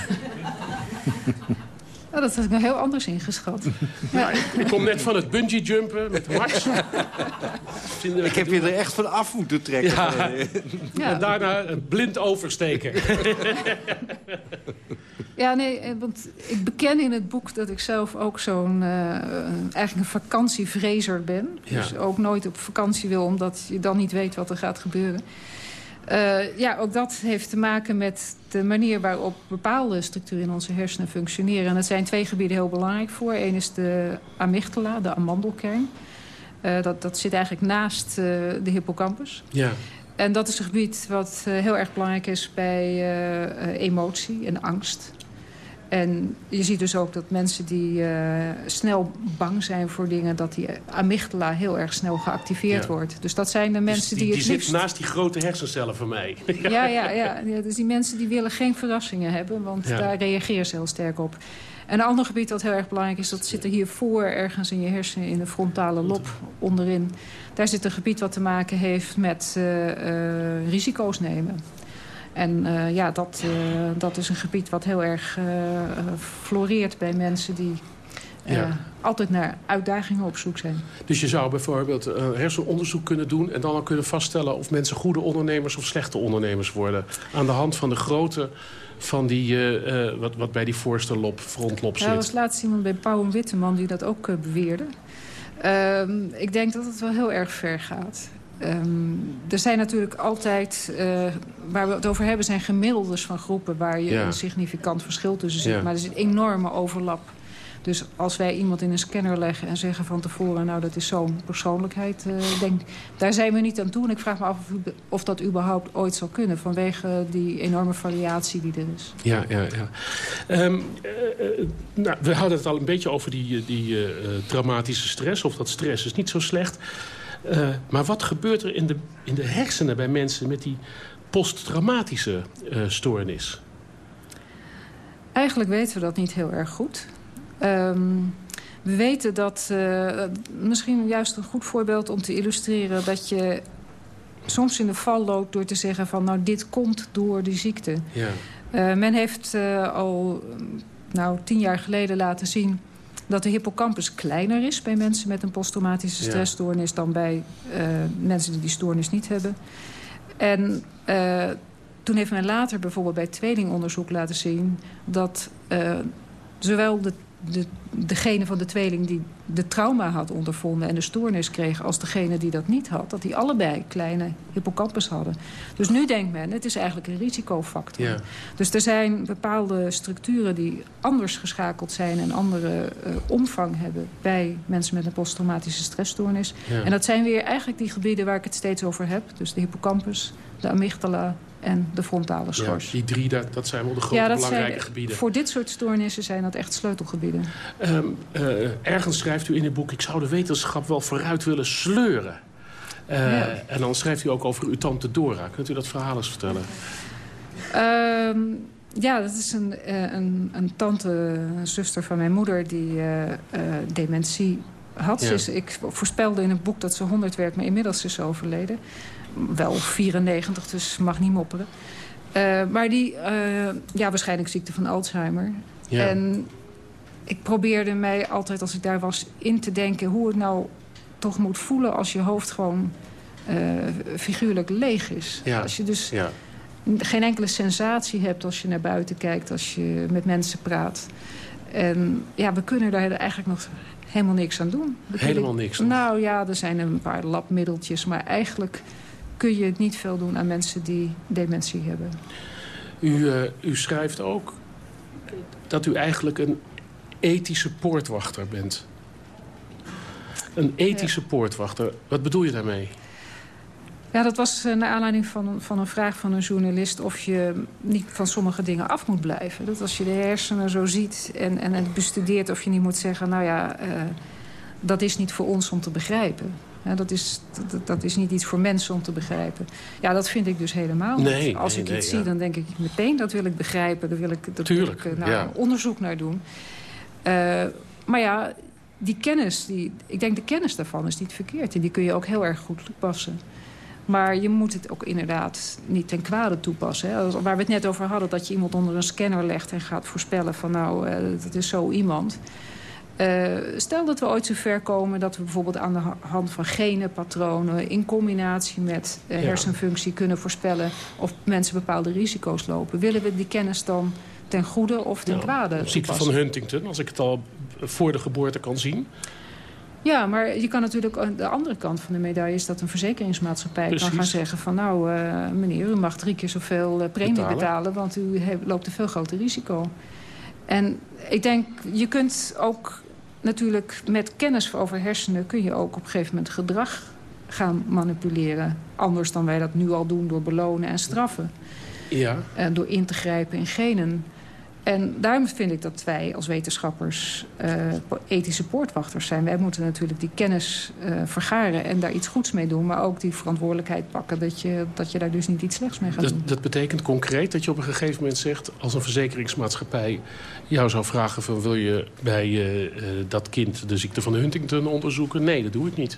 E: Oh, dat had ik nou heel anders ingeschat.
D: Ja, ik kom net van het bungee jumpen met Max.
F: ik heb je er echt van af moeten trekken. Ja.
D: ja. En daarna blind oversteken.
E: Ja, nee, eh, want ik beken in het boek dat ik zelf ook zo'n... Uh, eigenlijk een vakantievrezer ben. Ja. Dus ook nooit op vakantie wil, omdat je dan niet weet wat er gaat gebeuren. Uh, ja, ook dat heeft te maken met de manier waarop bepaalde structuren in onze hersenen functioneren. En dat zijn twee gebieden heel belangrijk voor. Eén is de amygdala, de amandelkern. Uh, dat, dat zit eigenlijk naast uh, de hippocampus.
D: Ja.
E: En dat is een gebied wat heel erg belangrijk is bij emotie en angst. En je ziet dus ook dat mensen die uh, snel bang zijn voor dingen... dat die amygdala heel erg snel geactiveerd ja. wordt. Dus dat zijn de mensen
D: dus die,
E: die,
D: die
E: het
D: zit naast die grote hersencellen van mij.
E: ja, ja, ja, ja. Dus die mensen die willen geen verrassingen hebben... want ja. daar reageren ze heel sterk op. En een ander gebied dat heel erg belangrijk is... dat zit er hiervoor ergens in je hersenen in de frontale lob onderin. Daar zit een gebied wat te maken heeft met uh, uh, risico's nemen. En uh, ja, dat, uh, dat is een gebied wat heel erg uh, floreert bij mensen die ja. altijd naar uitdagingen op zoek zijn.
D: Dus je zou bijvoorbeeld hersenonderzoek kunnen doen... en dan al kunnen vaststellen of mensen goede ondernemers of slechte ondernemers worden. Aan de hand van de grootte van die, wat, wat bij die voorste lop, frontlop zit.
E: Ja, er was laatst iemand bij Pauw Witteman die dat ook beweerde. Ehm, ik denk dat het wel heel erg ver gaat. Um, er zijn natuurlijk altijd, uh, waar we het over hebben... zijn gemiddeldes van groepen waar je ja. een significant verschil tussen ziet. Ja. Maar er is een enorme overlap. Dus als wij iemand in een scanner leggen en zeggen van tevoren... nou, dat is zo'n persoonlijkheid, uh, denk, daar zijn we niet aan toe. En ik vraag me af of, of, dat überhaupt ooit zal kunnen... vanwege die enorme variatie die er is.
D: Ja, ja, ja. Um, uh, nou, we hadden het al een beetje over die, die traumatische stress. Of dat stress is niet zo slecht. Uh, maar wat gebeurt er in de, in de hersenen bij mensen met die posttraumatische uh, stoornis?
E: Eigenlijk weten we dat niet heel erg goed. Um, we weten dat, uh, misschien juist een goed voorbeeld om te illustreren... dat je soms in de val loopt door te zeggen van... nou, dit komt door die ziekte. Ja. Men heeft al nou, tien jaar geleden laten zien dat de hippocampus kleiner is bij mensen met een posttraumatische stressstoornis... Ja. dan bij uh, mensen die die stoornis niet hebben. En uh, toen heeft men later bijvoorbeeld bij tweelingonderzoek laten zien... dat uh, zowel de de, degene van de tweeling die de trauma had ondervonden... en de stoornis kreeg als degene die dat niet had... dat die allebei kleine hippocampus hadden. Dus nu denkt men, het is eigenlijk een risicofactor. Ja. Dus er zijn bepaalde structuren die anders geschakeld zijn... en andere uh, omvang hebben bij mensen met een posttraumatische stressstoornis. Ja. En dat zijn weer eigenlijk die gebieden waar ik het steeds over heb. Dus de hippocampus, de amygdala en de frontale schors.
D: Ja, die drie, dat, dat zijn wel de grote ja, belangrijke
E: zijn,
D: gebieden.
E: Voor dit soort stoornissen zijn dat echt sleutelgebieden.
D: Um, uh, ergens schrijft u in het boek... ik zou de wetenschap wel vooruit willen sleuren. Uh, ja. En dan schrijft u ook over uw tante Dora. Kunt u dat verhaal eens vertellen?
E: Um, ja, dat is een, uh, een, een, tante, een zuster van mijn moeder... die dementie had. Ja. Dus ik voorspelde in het boek dat ze 100 werd, maar inmiddels is ze overleden wel 94, dus mag niet mopperen. Uh, maar die, uh, ja, waarschijnlijk ziekte van Alzheimer. Ja. En ik probeerde mij altijd, als ik daar was, in te denken... hoe het nou toch moet voelen als je hoofd gewoon uh, figuurlijk leeg is. Ja. Als je dus ja. geen enkele sensatie hebt als je naar buiten kijkt... als je met mensen praat. En ja, we kunnen daar eigenlijk nog helemaal niks aan doen.
D: Helemaal niks?
E: Nou ja, er zijn een paar labmiddeltjes, maar eigenlijk kun je het niet veel doen aan mensen die dementie hebben.
D: U, uh, u schrijft ook dat u eigenlijk een ethische poortwachter bent. Een ethische ja. poortwachter. Wat bedoel je daarmee?
E: Ja, dat was uh, naar aanleiding van, van een vraag van een journalist... of je niet van sommige dingen af moet blijven. Dat als je de hersenen zo ziet en, en het bestudeert... of je niet moet zeggen, nou ja, uh, dat is niet voor ons om te begrijpen. Ja, dat, is, dat, dat, is niet iets voor mensen om te begrijpen. Ja, dat vind ik dus helemaal
D: nee,
E: niet. Als
D: nee,
E: ik
D: nee,
E: iets
D: ja.
E: zie, dan denk ik meteen... dat wil ik begrijpen, daar wil ik, dat wil ik nou,
D: ja.
E: onderzoek naar doen. Uh, maar ja, die kennis, die, ik denk de kennis daarvan is niet verkeerd. En die kun je ook heel erg goed toepassen. Maar je moet het ook inderdaad niet ten kwade toepassen. Hè. Waar we het net over hadden, dat je iemand onder een scanner legt... en gaat voorspellen van nou, uh, dat is zo iemand... Uh, stel dat we ooit zo ver komen dat we bijvoorbeeld aan de hand van genenpatronen... in combinatie met uh, hersenfunctie kunnen voorspellen... of mensen bepaalde risico's lopen. Willen we die kennis dan ten goede of ten ja, kwade
D: ziekte van Huntington, als ik het al voor de geboorte kan zien...
E: Ja, maar je kan natuurlijk de andere kant van de medaille... is dat een verzekeringsmaatschappij Precies. kan gaan zeggen van... nou, uh, meneer, u mag drie keer zoveel uh, premie betalen. betalen... want u loopt een veel groter risico. En ik denk, je kunt ook natuurlijk met kennis over hersenen... kun je ook op een gegeven moment gedrag gaan manipuleren. Anders dan wij dat nu al doen door belonen en straffen.
D: Ja.
E: En door in te grijpen in genen. En daarom vind ik dat wij als wetenschappers uh, ethische poortwachters zijn. Wij moeten natuurlijk die kennis uh, vergaren en daar iets goeds mee doen. Maar ook die verantwoordelijkheid pakken dat je, dat je daar dus niet iets slechts mee gaat
D: dat,
E: doen.
D: Dat betekent concreet dat je op een gegeven moment zegt... als een verzekeringsmaatschappij jou zou vragen... Van, wil je bij uh, dat kind de ziekte van Huntington onderzoeken? Nee, dat doe ik niet.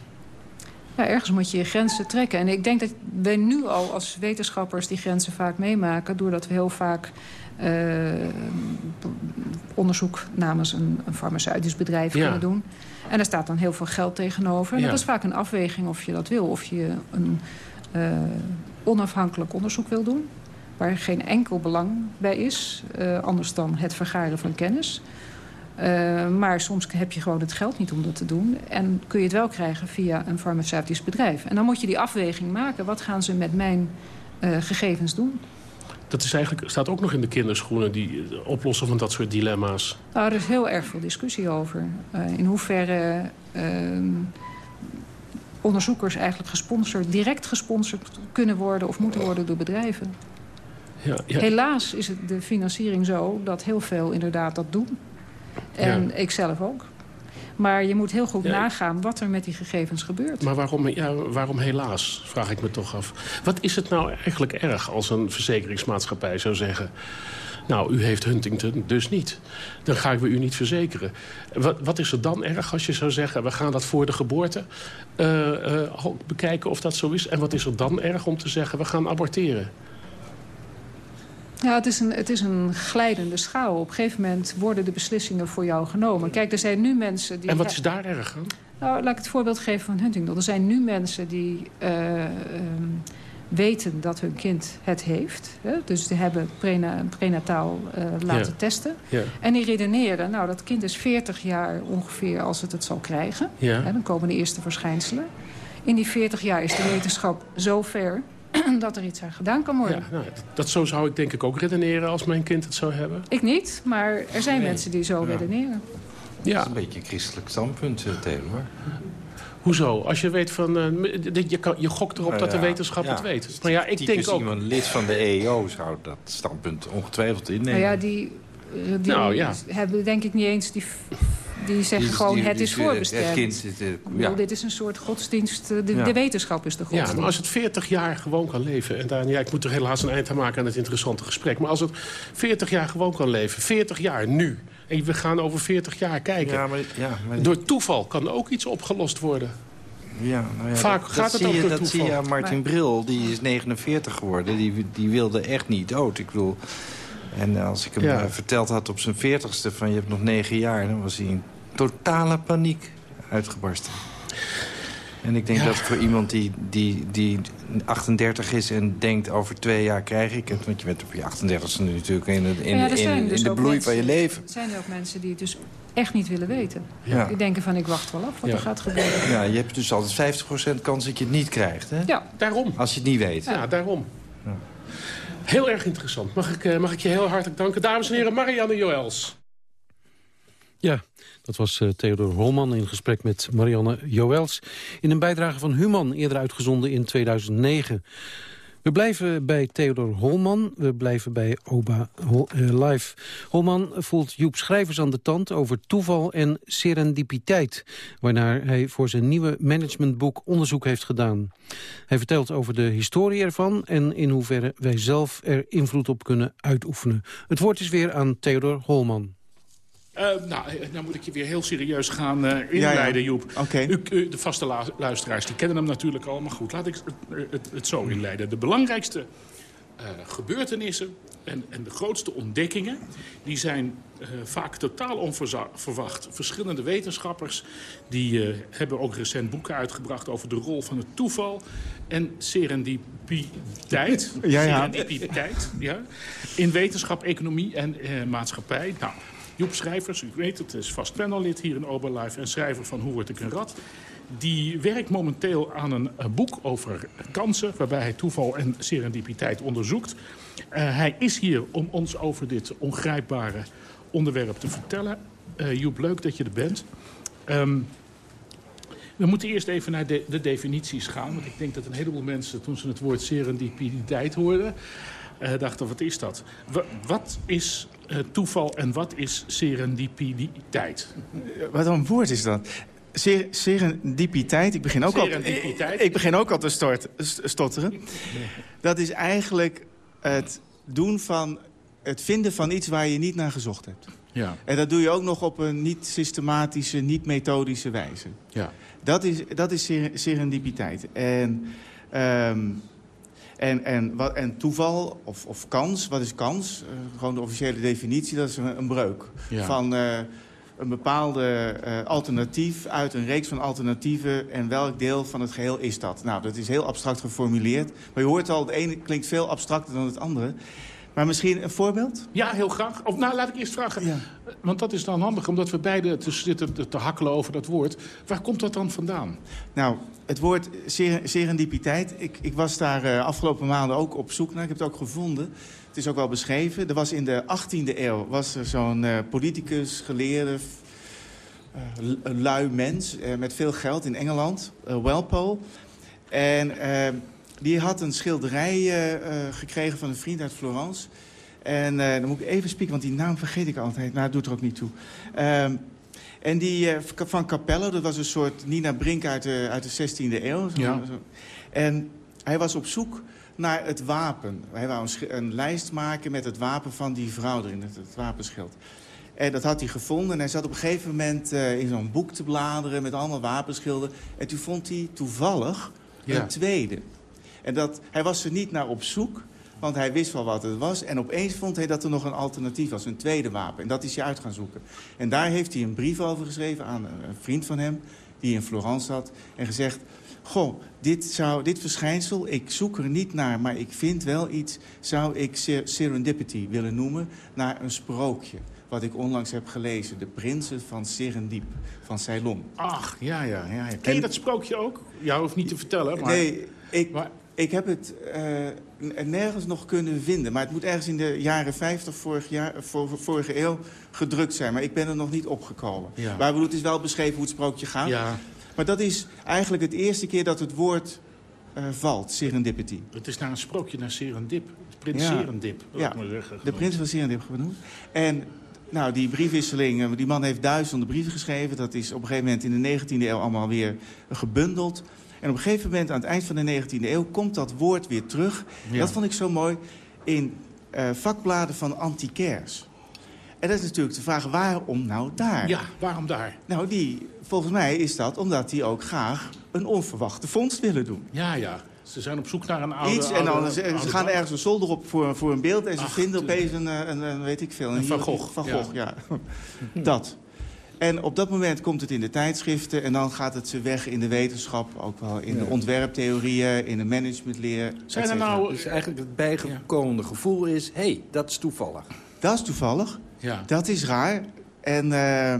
E: Ja, ergens moet je je grenzen trekken. En ik denk dat wij nu al als wetenschappers die grenzen vaak meemaken... doordat we heel vaak uh, onderzoek namens een, een farmaceutisch bedrijf
D: ja.
E: kunnen doen. En daar staat dan heel veel geld tegenover. En
D: Ja.
E: dat is vaak een afweging of je dat wil. Of je een uh, onafhankelijk onderzoek wil doen. Waar geen enkel belang bij is. Uh, anders dan het vergaren van kennis. Uh, maar soms heb je gewoon het geld niet om dat te doen. En kun je het wel krijgen via een farmaceutisch bedrijf. En dan moet je die afweging maken. Wat gaan ze met mijn uh, gegevens doen?
D: Dat is eigenlijk, staat ook nog in de kinderschoenen, die oplossen van dat soort dilemma's.
E: Nou, er is heel erg veel discussie over. Uh, in hoeverre uh, onderzoekers eigenlijk gesponsord, direct gesponsord kunnen worden of moeten worden door bedrijven.
D: Ja, ja.
E: Helaas is het de financiering zo dat heel veel inderdaad dat doen. En
D: Ja.
E: ik zelf ook. Maar je moet heel goed nagaan wat er met die gegevens gebeurt.
D: Maar waarom, ja, waarom helaas, vraag ik me toch af. Wat is het nou eigenlijk erg als een verzekeringsmaatschappij zou zeggen... Nou, u heeft Huntington dus niet. Dan gaan we u niet verzekeren. Wat, wat is er dan erg als je zou zeggen... we gaan dat voor de geboorte uh, uh, bekijken of dat zo is? En wat is er dan erg om te zeggen... we gaan aborteren?
E: Ja, het is, een, het is een glijdende schaal. Op een gegeven moment worden de beslissingen voor jou genomen. Kijk, er zijn nu mensen die...
D: En wat is daar erg aan?
E: Nou, laat ik het voorbeeld geven van Huntington. Er zijn nu mensen die... Uh, um, weten dat hun kind het heeft. Hè? Dus die hebben prenataal uh, laten testen. Ja. En die redeneren, nou dat kind is 40 jaar ongeveer als het het zal krijgen. Ja. Hè? Dan komen de eerste verschijnselen. In die 40 jaar is de wetenschap zo ver dat er iets aan gedaan kan worden.
D: Ja, nou, dat zo zou ik denk ik ook redeneren als mijn kind het zou hebben.
E: Ik niet, maar er zijn mensen die zo redeneren.
F: Ja. Dat is een beetje een christelijk standpunt, uh, Theodor.
D: Hoezo? Als je weet van... Uh, je, kan, je gokt erop nou dat de wetenschap het weet.
F: Maar ja, ik denk ook... iemand lid van de EEO zou dat standpunt ongetwijfeld innemen.
E: Nou ja, die, eh, die nou, ja. hebben denk ik niet eens... Die, die zeggen gewoon, het is voorbestemd. Het kind, ja. dit is een soort godsdienst. De, de, wetenschap is de godsdienst.
D: Ja, maar als het 40 jaar gewoon kan leven... en dan, ja, ik moet er helaas een eind aan maken aan het interessante gesprek... maar als het 40 jaar gewoon kan leven, 40 jaar nu... En we gaan over 40 jaar kijken. Ja, maar, ja, maar... Door toeval kan ook iets opgelost worden.
F: Ja, nou ja, Vaak dat, gaat het ook door Dat zie je aan Martin Bril, die is 49 geworden. Die, die wilde echt niet dood. Ik bedoel... En als ik hem ja. verteld had op zijn 40ste van je hebt nog negen jaar... dan was hij in totale paniek uitgebarsten. En ik denk dat voor iemand die, die, die 38 is en denkt over twee jaar krijg ik het... want je bent op je 38 e natuurlijk in, in, in, in, dus de bloei van je leven.
E: Er zijn er ook mensen die het dus echt niet willen weten. Ja. Die denken van ik wacht wel af wat er gaat gebeuren.
F: Ja, je hebt dus altijd 50% kans dat je het niet krijgt. Hè?
D: Ja, daarom.
F: Als je het niet weet.
D: Ja, daarom. Ja. Heel erg interessant. Mag ik, uh, mag ik je heel hartelijk danken. Dames en heren, Marianne Joels.
C: Ja, dat was uh, Theodor Holman in gesprek met Marianne Joels... in een bijdrage van Human, eerder uitgezonden in 2009. We blijven bij Theodor Holman, we blijven bij OBA uh, Live. Holman voelt Joep Schrijvers aan de tand over toeval en serendipiteit... waarnaar hij voor zijn nieuwe managementboek onderzoek heeft gedaan. Hij vertelt over de historie ervan en in hoeverre wij zelf er invloed op kunnen uitoefenen. Het woord is weer aan Theodor Holman.
D: Uh, nou, eh, nou moet ik je weer heel serieus gaan uh, inleiden, Joep.
G: Okay.
D: U, de vaste luisteraars die kennen hem natuurlijk al. Maar goed, laat ik het, het, zo inleiden. De belangrijkste uh, gebeurtenissen en, en, de grootste ontdekkingen... die zijn vaak totaal onverwacht. Verschillende wetenschappers die, hebben ook recent boeken uitgebracht... over de rol van het toeval en serendipiteit.
G: Ja, ja.
D: serendipiteit ja, in wetenschap, economie en maatschappij. Nou... Joep Schrijvers, u weet het, is vast panellid hier in Oberlife... en schrijver van Hoe word ik een rat. Die werkt momenteel aan een boek over kansen... waarbij hij toeval en serendipiteit onderzoekt. Uh, hij is hier om ons over dit ongrijpbare onderwerp te vertellen. Uh, Joep, leuk dat je er bent. Um, we moeten eerst even naar de, de, definities gaan. Want ik denk dat een heleboel mensen, toen ze het woord serendipiteit hoorden... Dachten, wat is dat? Wat is toeval en wat is serendipiteit?
G: Wat een woord is dat? Ser serendipiteit, ik begin ook al, ik, ik begin ook al te stort, stotteren. Dat is eigenlijk het doen van het vinden van iets waar je niet naar gezocht hebt. Ja. En dat doe je ook nog op een niet systematische, niet methodische wijze. Ja. Dat is, dat is serendipiteit. En um, en, en, wat, en toeval of, of kans, wat is kans? Uh, gewoon de officiële definitie, dat is een, een breuk. Van uh, een bepaalde uh, alternatief uit een reeks van alternatieven... en welk deel van het geheel is dat? Nou, dat is heel abstract geformuleerd. Maar je hoort al, het ene klinkt veel abstracter dan het andere. Maar misschien een voorbeeld?
D: Ja, heel graag. Of nou, laat ik eerst vragen. Ja. Want dat is dan handig, omdat we beide te zitten te hakkelen over dat woord. Waar komt dat dan vandaan?
G: Nou, het woord serendipiteit. Ik, ik was daar uh, afgelopen maanden ook op zoek naar. Ik heb het ook gevonden. Het is ook wel beschreven. Er was in de 18e eeuw was er zo'n uh, politicus, geleerde, uh, lui mens... met veel geld in Engeland, Walpole. En die had een schilderij uh, gekregen van een vriend uit Florence. En uh, dan moet ik even spieken, want die naam vergeet ik altijd. Maar het doet er ook niet toe. Ehm, En die van Capello, dat was een soort Nina Brink uit de, uit de 16e eeuw. Ja. En hij was op zoek naar het wapen. Hij wou een, een, lijst maken met het wapen van die vrouw erin, het, het wapenschild. En dat had hij gevonden. En hij zat op een gegeven moment uh, in zo'n boek te bladeren met allemaal wapenschilden. En toen vond hij toevallig een tweede. En dat, hij was er niet naar op zoek, want hij wist wel wat het was. En opeens vond hij dat er nog een alternatief was, een tweede wapen. En dat is hij uit gaan zoeken. En daar heeft hij een brief over geschreven aan een vriend van hem... die in Florence zat, en gezegd... Goh, dit, zou, dit verschijnsel, ik zoek er niet naar, maar ik vind wel iets... zou ik serendipity willen noemen, naar een sprookje wat ik onlangs heb gelezen. De Prinsen van Serendip, van Ceylon.
H: Ach, ja, ja. ja. Ken je dat sprookje ook? Jou hoeft niet te vertellen, maar...
G: Nee, ik, ik heb het uh, nergens nog kunnen vinden. Maar het moet ergens in de jaren 50 vorig jaar, voor, vorige eeuw gedrukt zijn. Maar ik ben er nog niet opgekomen. Ja. Maar het is wel beschreven hoe het sprookje gaat. Ja. Maar dat is eigenlijk het eerste keer dat het woord uh, valt, serendipity.
H: Het is naar een sprookje naar Serendip. Prins ja. Serendip,
G: ja, de prins van Serendip genoemd. En nou, die briefwisseling, eh, die man heeft duizenden brieven geschreven. Dat is op een gegeven moment in de 19e eeuw allemaal weer gebundeld. En op een gegeven moment, aan het eind van de 19e eeuw, komt dat woord weer terug. Dat vond ik zo mooi in uh, vakbladen van antiquairs. En dat is natuurlijk de vraag, waarom nou daar?
H: Ja, waarom daar?
G: Nou, die, volgens mij is dat omdat die ook graag een onverwachte vondst willen doen.
H: Ja, ja. Ze zijn op zoek naar een oude...
G: Iets, en dan, ze, gaan ergens een zolder op voor, voor een beeld... en ze vinden opeens een, een, een, weet ik veel...
H: Een, Van Gogh.
G: Van Gogh, ja. dat. En op dat moment komt het in de tijdschriften... en dan gaat het ze weg in de wetenschap, ook wel in de ontwerptheorieën... in de managementleer,
F: Zijn er nou... Dus eigenlijk het bijgekomen gevoel is... hé, hey, dat is toevallig.
G: Dat is toevallig. Ja. Dat is raar. En uh,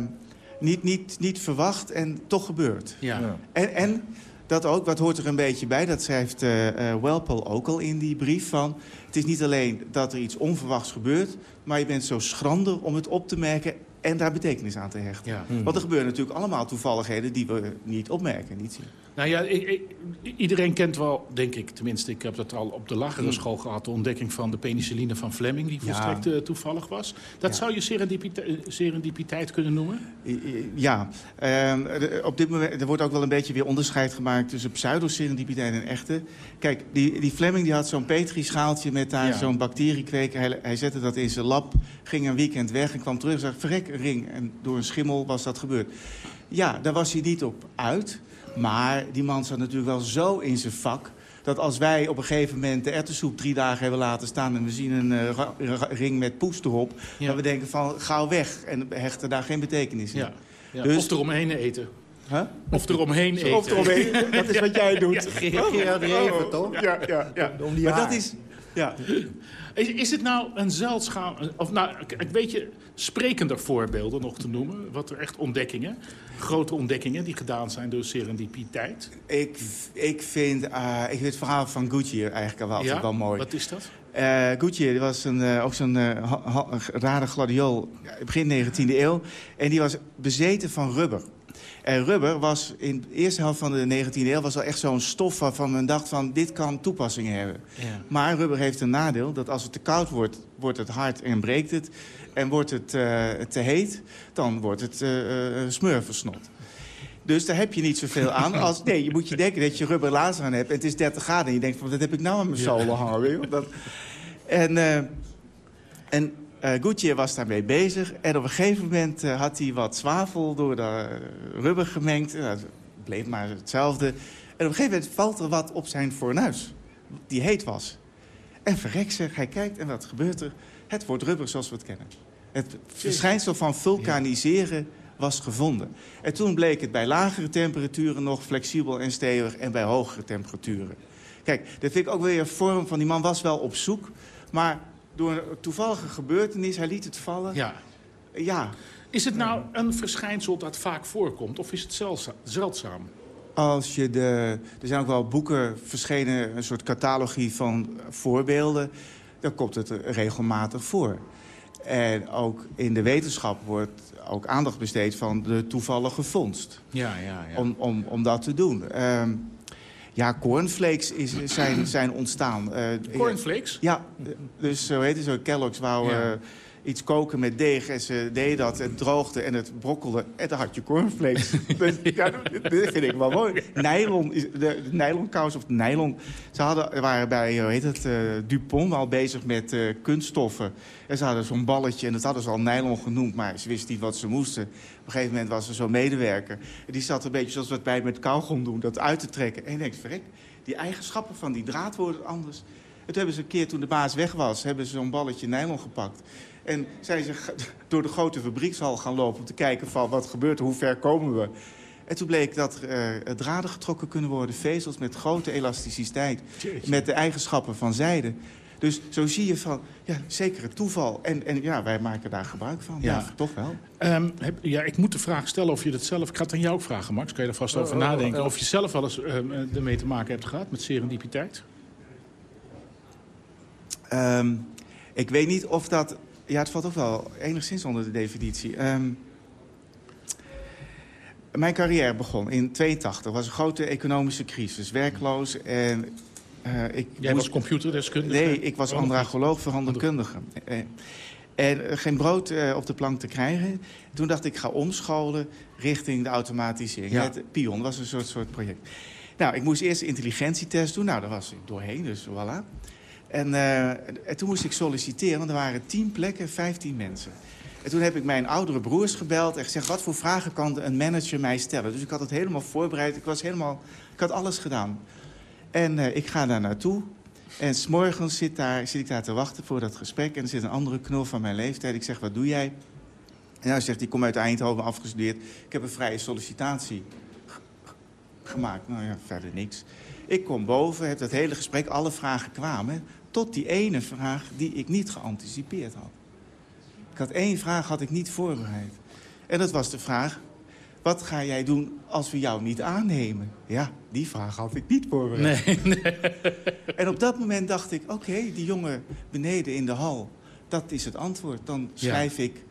G: niet, niet, niet verwacht en toch gebeurd. Ja. En, en dat ook, wat hoort er een beetje bij, dat schrijft uh, uh, Welpel ook al in die brief van... het is niet alleen dat er iets onverwachts gebeurt... maar je bent zo schrander om het op te merken en daar betekenis aan te hechten. Ja. Want er gebeuren natuurlijk allemaal toevalligheden die we niet opmerken, niet zien.
H: Nou ja, ik, ik, iedereen kent wel, denk ik, tenminste, ik heb dat al op de lagere hmm. school gehad... de ontdekking van de penicilline van Fleming, die volstrekt uh, toevallig was. Dat zou je serendipiteit, serendipiteit kunnen noemen?
G: Ja, uh, op dit moment er wordt ook wel een beetje weer onderscheid gemaakt... tussen pseudo-serendipiteit en echte. Kijk, die, die Fleming die had zo'n Petri-schaaltje met daar zo'n bacteriekweker. Hij, hij, zette dat in zijn lab, ging een weekend weg en kwam terug en zei... verrek, een ring. En door een schimmel was dat gebeurd. Ja, daar was hij niet op uit... Maar die man zat natuurlijk wel zo in zijn vak... dat als wij op een gegeven moment de ertessoep drie dagen hebben laten staan... en we zien een uh, ring met poes erop... Ja. dan we denken van gauw weg en hechten daar geen betekenis in. Ja.
H: Ja. Dus... Of eromheen eten. Huh? Of eromheen eten.
G: Of eromheen, dat is wat jij doet.
F: Ja, Gerard even, toch?
G: Ja, ja, ja. Om die maar dat is... Ja.
H: Is, is het nou een zeldzaam... Of nou, ik weet je, sprekender voorbeelden nog te noemen? Wat er echt ontdekkingen, grote ontdekkingen die gedaan zijn door serendipiteit?
G: Ik, ik, vind, uh, ik vind het verhaal van Gucci eigenlijk wel, ja? wel mooi.
H: Wat is dat?
G: Uh, Gucci was een, uh, ook zo'n rare gladiool begin 19e eeuw. En die was bezeten van rubber. En rubber was in de eerste helft van de 19e eeuw was al echt zo'n stof waarvan men dacht van dit kan toepassingen hebben. Ja. Maar rubber heeft een nadeel dat als het te koud wordt, wordt het hard en breekt het. En wordt het uh, te heet, dan wordt het uh, smurfersnot. Dus daar heb je niet zoveel aan. Als, nee, je moet je denken dat je rubber lazer aan hebt en het is 30 graden. En je denkt van, wat heb ik nou aan mijn zolen hangen? Weet je? Dat, en, en uh, was daarmee bezig. En op een gegeven moment uh, had hij wat zwavel door de rubber gemengd. het bleef maar hetzelfde. En op een gegeven moment valt er wat op zijn fornuis. Die heet was. En verrek zich, hij kijkt en wat gebeurt er? Het wordt rubber zoals we het kennen. Het verschijnsel van vulkaniseren was gevonden. En toen bleek het bij lagere temperaturen nog flexibel en stevig... en bij hogere temperaturen. Kijk, dat vind ik ook weer een vorm van... die man was wel op zoek, maar door een toevallige gebeurtenis, hij liet het vallen.
H: Ja.
G: Ja.
H: Is het nou een verschijnsel dat vaak voorkomt of is het zeldzaam?
G: Als je de, er zijn ook wel boeken verschenen, een soort catalogie van voorbeelden. Dan komt het regelmatig voor. En ook in de wetenschap wordt ook aandacht besteed van de toevallige vondst.
H: Ja, ja, ja.
G: Om, om, om dat te doen. Um, ja, cornflakes is, zijn, zijn ontstaan.
H: Uh, cornflakes?
G: Ja, dus zo heet het zo. Kellogg's wou... Ja. Uh, iets koken met deeg. En ze deed dat, het droogde en het brokkelde. En dan had je cornflakes. dus, ja, vind ik wel mooi. Nylon, de, nylonkous of de nylon. Ze hadden, waren bij, hoe heet het, uh, Dupont al bezig met uh, kunststoffen. En ze hadden zo'n balletje en dat hadden ze al nylon genoemd. Maar ze wisten niet wat ze moesten. Op een gegeven moment was er zo'n medewerker. Die zat een beetje zoals we het bij met kauwgom doen, dat uit te trekken. En je denkt, verrek, die eigenschappen van die draad worden anders. Toen hebben ze een keer, toen de baas weg was, hebben ze zo'n balletje nylon gepakt. En zijn ze door de grote fabriekshal gaan lopen om te kijken van wat gebeurt er, hoe ver komen we. En toen bleek dat uh, draden getrokken kunnen worden, vezels met grote elasticiteit. Met de eigenschappen van zijde. Dus zo zie je van, ja, zeker het toeval. En, en ja, wij maken daar gebruik van. Ja, ja toch wel.
H: Um, heb, ja, ik moet de vraag stellen of je dat zelf... Ik ga het aan jou ook vragen, Max. Kan je er vast over oh, oh, nadenken? Oh, of je zelf wel eens um, ermee te maken hebt gehad met serendipiteit?
G: Um, ik weet niet of dat... Ja, het valt ook wel enigszins onder de definitie. Um, mijn carrière begon in 82. Er was een grote economische crisis. Werkloos en...
H: Uh, ik Jij moest... was computerdeskundige?
G: Nee, ik was andragoloog, veranderkundige. Uh, en uh, geen brood uh, op de plank te krijgen. Toen dacht ik, ik ga omscholen richting de automatisering. Ja. Het Pion was een soort, soort project. Nou, ik moest eerst intelligentietest doen. Nou, daar was ik doorheen, dus voilà. En, uh, en, toen moest ik solliciteren, want er waren tien plekken, 15 mensen. En toen heb ik mijn oudere broers gebeld en gezegd... wat voor vragen kan een manager mij stellen? Dus ik had het helemaal voorbereid. Ik, was helemaal, ik had alles gedaan. En uh, ik ga daar naartoe. En s'morgens zit, daar, zit ik daar te wachten voor dat gesprek. En er zit een andere knul van mijn leeftijd. Ik zeg, wat doe jij? En hij zegt, ik kom uit Eindhoven, afgestudeerd. Ik heb een vrije sollicitatie gemaakt. Nou ja, verder niks. Ik kom boven, heb dat hele gesprek, alle vragen kwamen... tot die ene vraag die ik niet geanticipeerd had. Ik had één vraag had ik niet voorbereid. En dat was de vraag, wat ga jij doen als we jou niet aannemen? Ja, die vraag had ik niet voorbereid. Nee, nee. En op dat moment dacht ik, oké, die jongen beneden in de hal... dat is het antwoord. Dan schrijf ik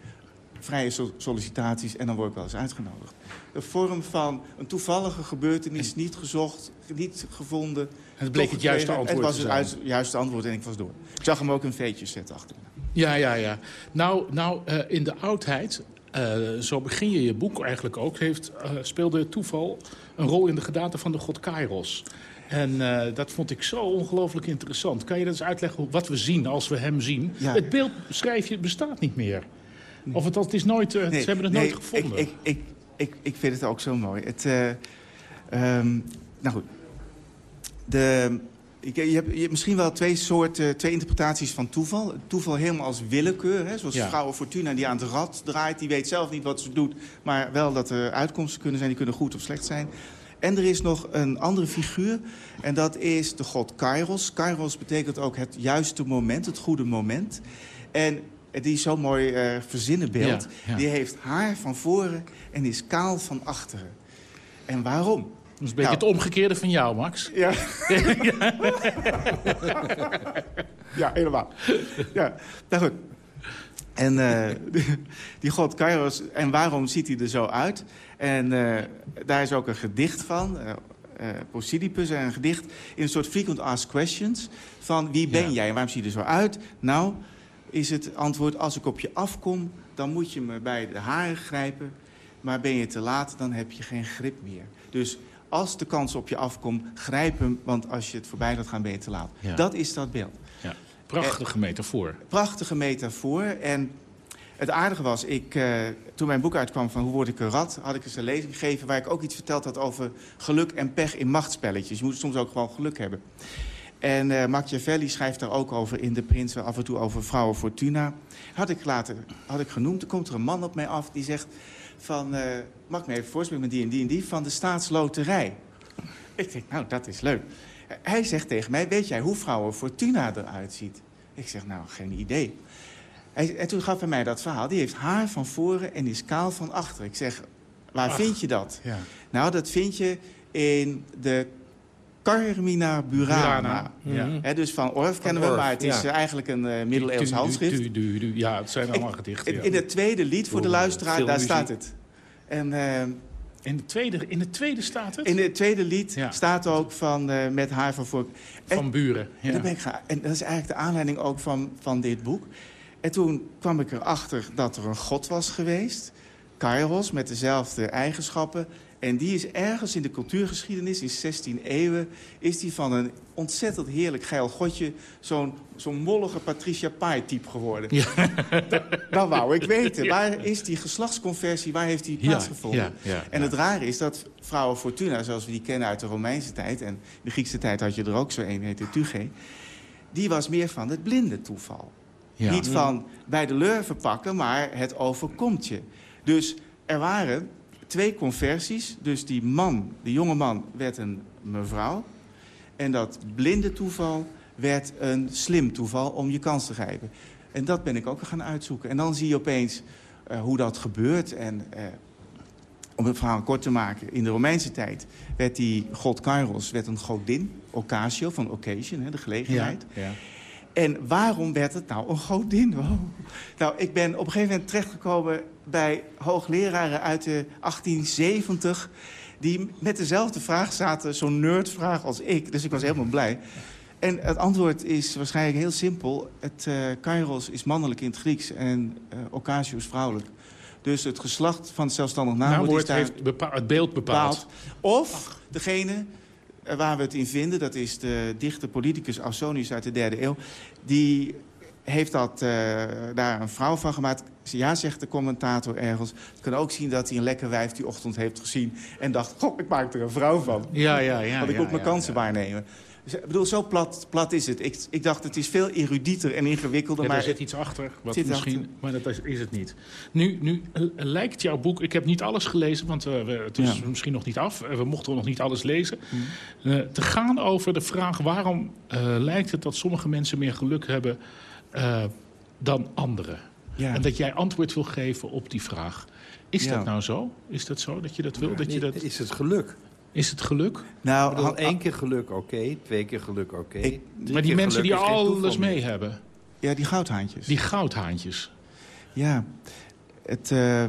G: vrije sollicitaties en dan word ik wel eens uitgenodigd. Een vorm van een toevallige gebeurtenis, niet gezocht, niet gevonden.
H: Het bleek het juiste antwoord
G: Het was het juiste antwoord en ik was door. Ik zag hem ook een veetje zetten achter me.
H: Ja, ja, ja. Nou, nou uh, in de oudheid, uh, zo begin je je boek eigenlijk ook... Heeft, uh, speelde toeval een rol in de gedaante van de god Kairos. En uh, dat vond ik zo ongelooflijk interessant. Kan je dat eens uitleggen wat we zien als we hem zien? Ja. Het beeld, schrijf je, bestaat niet meer. Of het, het is nooit, nee, ze hebben het nee, nooit gevonden.
G: Ik, ik, ik, ik, vind het ook zo mooi. Het, um, nou goed. De, je, hebt, je hebt misschien wel twee soorten, twee interpretaties van toeval. Toeval helemaal als willekeur. Hè? Zoals ja. vrouw Fortuna die aan het rad draait. Die weet zelf niet wat ze doet. Maar wel dat er uitkomsten kunnen zijn. Die kunnen goed of slecht zijn. En er is nog een andere figuur. En dat is de god Kairos. Kairos betekent ook het juiste moment. Het goede moment. En die is zo'n mooi uh, verzinnen beeld. Ja, ja. Die heeft haar van voren en is kaal van achteren. En waarom?
H: Dat is een beetje nou, het omgekeerde van jou, Max.
G: Ja, ja helemaal. Ja, nou goed. En uh, die, die, god Kairos, en waarom ziet hij er zo uit? En uh, daar is ook een gedicht van, uh, Posidipus, een gedicht in een soort frequent asked questions. Van wie ben ja. jij en waarom zie je er zo uit? Nou, is het antwoord... als ik op je afkom, dan moet je me bij de haren grijpen. Maar ben je te laat, dan heb je geen grip meer. Dus als de kans op je afkomt, grijp hem. Want als je het voorbij laat gaan, ben je te laat. Ja. Dat is dat beeld. Ja.
H: Prachtige metafoor.
G: Prachtige metafoor. En het aardige was, ik, uh, toen mijn boek uitkwam van Hoe word ik een rat... had ik eens een lezing gegeven waar ik ook iets verteld had over geluk en pech in machtspelletjes. Je moet soms ook gewoon geluk hebben. En uh, Machiavelli schrijft daar ook over in De Prins, af en toe over vrouwen Fortuna. Had ik later had ik genoemd, er komt er een man op mij af die zegt... van, uh, mag ik me even voorspelen met die en die en die, van de staatsloterij. Ik denk, nou, dat is leuk. Hij zegt tegen mij, weet jij hoe vrouwen Fortuna eruit ziet? Ik zeg, nou, geen idee. Hij, en toen gaf hij mij dat verhaal. Die heeft haar van voren en is kaal van achter. Ik zeg, waar Ach, vind je dat? Ja. Nou, dat vind je in de Carmina Burana. Ja. He, dus van Orff kennen we, maar het is ja. eigenlijk een uh, middeleeuws handschrift.
H: Du, du, du, ja, het zijn allemaal gedichten.
G: Ja. In het tweede lied voor de luisteraar, daar staat het. En, uh,
H: in, de tweede, in het tweede staat het?
G: In het tweede lied staat ook van uh, met haar van voor.
H: Van Buren.
G: En, en dat is eigenlijk de aanleiding ook van, van dit boek. En toen kwam ik erachter dat er een god was geweest. Kairos, met dezelfde eigenschappen. En die is ergens in de cultuurgeschiedenis, in 16 eeuwen... is die van een ontzettend heerlijk geil godje... zo'n zo'n mollige Patricia Pai-type geworden. Ja. Dat, wou ik weten. Waar is die geslachtsconversie, waar heeft die plaatsgevonden? Ja, en het rare is dat vrouwen Fortuna, zoals we die kennen uit de Romeinse tijd... en de Griekse tijd had je er ook zo een, heette Tuge... die was meer van het blinde toeval. Niet van bij de lurven pakken, maar het overkomt je. Dus er waren twee conversies. Dus die man, die jonge man, werd een mevrouw. En dat blinde toeval werd een slim toeval om je kans te grijpen. En dat ben ik ook gaan uitzoeken. En dan zie je opeens uh, hoe dat gebeurt. En uh, om het verhaal kort te maken, in de Romeinse tijd werd die god Kairos werd een godin, Ocasio, van occasion, hè, de gelegenheid. Ja, ja. En waarom werd het nou een godin? Wow. Nou, ik ben op een gegeven moment terechtgekomen bij hoogleraren uit de 1870... die met dezelfde vraag zaten, zo'n nerdvraag als ik. Dus ik was helemaal blij. En het antwoord is waarschijnlijk heel simpel. Het uh, kairos is mannelijk in het Grieks en uh, Ocasio is vrouwelijk. Dus het geslacht van het zelfstandig naamwoord,
H: heeft het beeld bepaald.
G: Of degene waar we het in vinden, dat is de dichter politicus Ausonius uit de derde eeuw... die heeft dat, uh, daar een vrouw van gemaakt. Ja, zegt de commentator ergens. Het kan ook zien dat hij een lekker wijf die ochtend heeft gezien... en dacht, goh, ik maak er een vrouw van.
H: Ja, ja, ja.
G: Want ik moet mijn kansen waarnemen. Ik bedoel, zo plat, plat is het. Ik, ik dacht, het is veel erudieter en ingewikkelder.
H: Ja,
G: maar
H: er zit iets achter, wat zit misschien, achter. maar dat is, is, het niet. Nu, nu lijkt jouw boek... Ik heb niet alles gelezen, want uh, we, het is ja. misschien nog niet af. We mochten nog niet alles lezen. Mm. Uh, te gaan over de vraag... waarom uh, lijkt het dat sommige mensen meer geluk hebben dan anderen? Ja. En dat jij antwoord wil geven op die vraag. Is ja. dat nou zo? Is dat zo dat je dat wil? Dat je dat...
F: Is het geluk?
H: Is het geluk?
F: Nou, bedoel, één keer geluk oké, okay, twee keer geluk oké. Okay,
H: maar die mensen die alles mee hebben.
G: Ja, die goudhaantjes.
H: Die goudhaantjes.
G: Ja, het... Uh,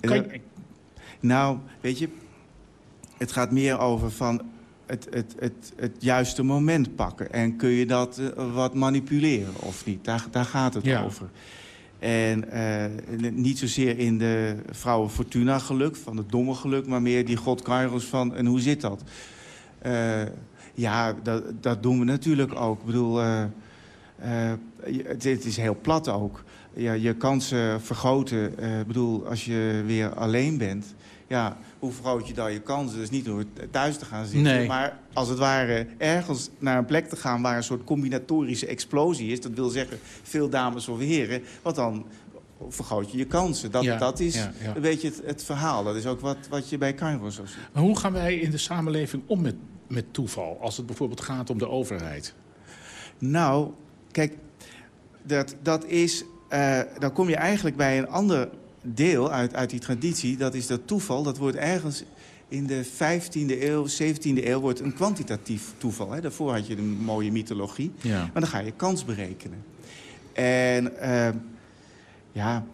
G: je... nou, weet je, het gaat meer over van het, het, het, het juiste moment pakken. En kun je dat uh, wat manipuleren of niet? Daar, daar gaat het ja. over. En uh, niet zozeer in de vrouwen Fortuna geluk, van het domme geluk... maar meer die god Kairos van, en hoe zit dat? Uh, ja, dat, dat doen we natuurlijk ook. Ik bedoel, uh, het, het, is heel plat ook. Ja, je kansen vergroten. Ik bedoel, als je weer alleen bent ja, hoe vergroot je dan je kansen? Dus niet door thuis te gaan zitten, nee. maar als het ware ergens naar een plek te gaan... waar een soort combinatorische explosie is. Dat wil zeggen veel dames of heren. Wat dan vergroot je je kansen. Dat, ja, dat is ja, ja. een beetje het, het, verhaal. Dat is ook wat, wat je bij Carnival zo ziet.
H: Maar hoe gaan wij in de samenleving om met, met toeval... als het bijvoorbeeld gaat om de overheid?
G: Nou, kijk, dat, dat is... Uh, dan kom je eigenlijk bij een ander deel uit, uit die traditie, dat is dat toeval. Dat wordt ergens in de 15e eeuw, 17e eeuw wordt een kwantitatief toeval. Hè? Daarvoor had je een mooie mythologie. Ja. Maar dan ga je kans berekenen. En uh, ja,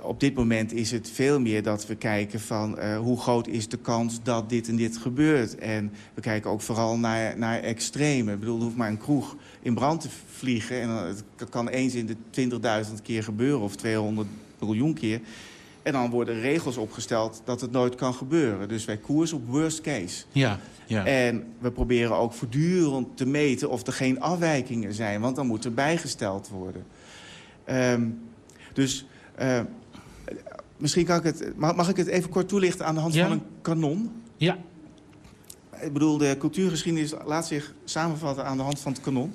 G: op dit moment is het veel meer dat we kijken van... Uh, hoe groot is de kans dat dit en dit gebeurt. En we kijken ook vooral naar, naar extreme. Ik bedoel, er hoeft maar een kroeg in brand te vliegen... en het kan eens in de 20.000 keer gebeuren of 200 miljoen keer. En dan worden regels opgesteld dat het nooit kan gebeuren. Dus wij koersen op worst case.
H: Ja, ja.
G: En we proberen ook voortdurend te meten of er geen afwijkingen zijn. Want dan moet er bijgesteld worden. Um, dus uh, misschien kan ik het... Mag, mag, ik het even kort toelichten aan de hand ja. van een kanon?
H: Ja.
G: Ik bedoel, de cultuurgeschiedenis laat zich samenvatten aan de hand van het kanon.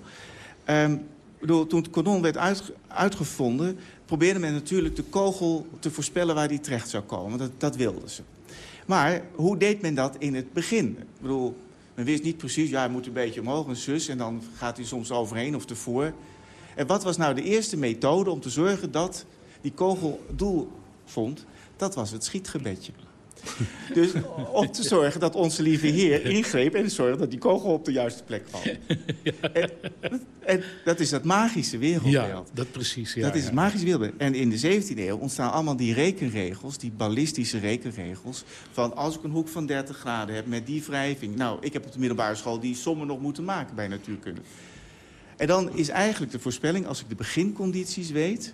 G: Um, bedoel, toen het kanon werd uit, uitgevonden... probeerde men natuurlijk de kogel te voorspellen waar die terecht zou komen. Dat, dat wilden ze. Maar hoe deed men dat in het begin? Ik bedoel, men wist niet precies, ja, hij moet een beetje omhoog en zus... en dan gaat hij soms overheen of tevoor. En wat was nou de eerste methode om te zorgen dat die kogel doel vond? Dat was het schietgebedje. Dus om te zorgen dat onze lieve heer ingreep... en zorgde dat die kogel op de juiste plek kwam. Ja. En, en, dat is dat magische wereldbeeld.
H: Ja, dat precies. Ja,
G: dat is het magische wereldbeeld. En in de 17e eeuw ontstaan allemaal die rekenregels... die ballistische rekenregels... van als ik een hoek van 30 graden heb met die wrijving... nou, ik heb op de middelbare school die sommen nog moeten maken bij natuurkunde. En dan is eigenlijk de voorspelling... als ik de begincondities weet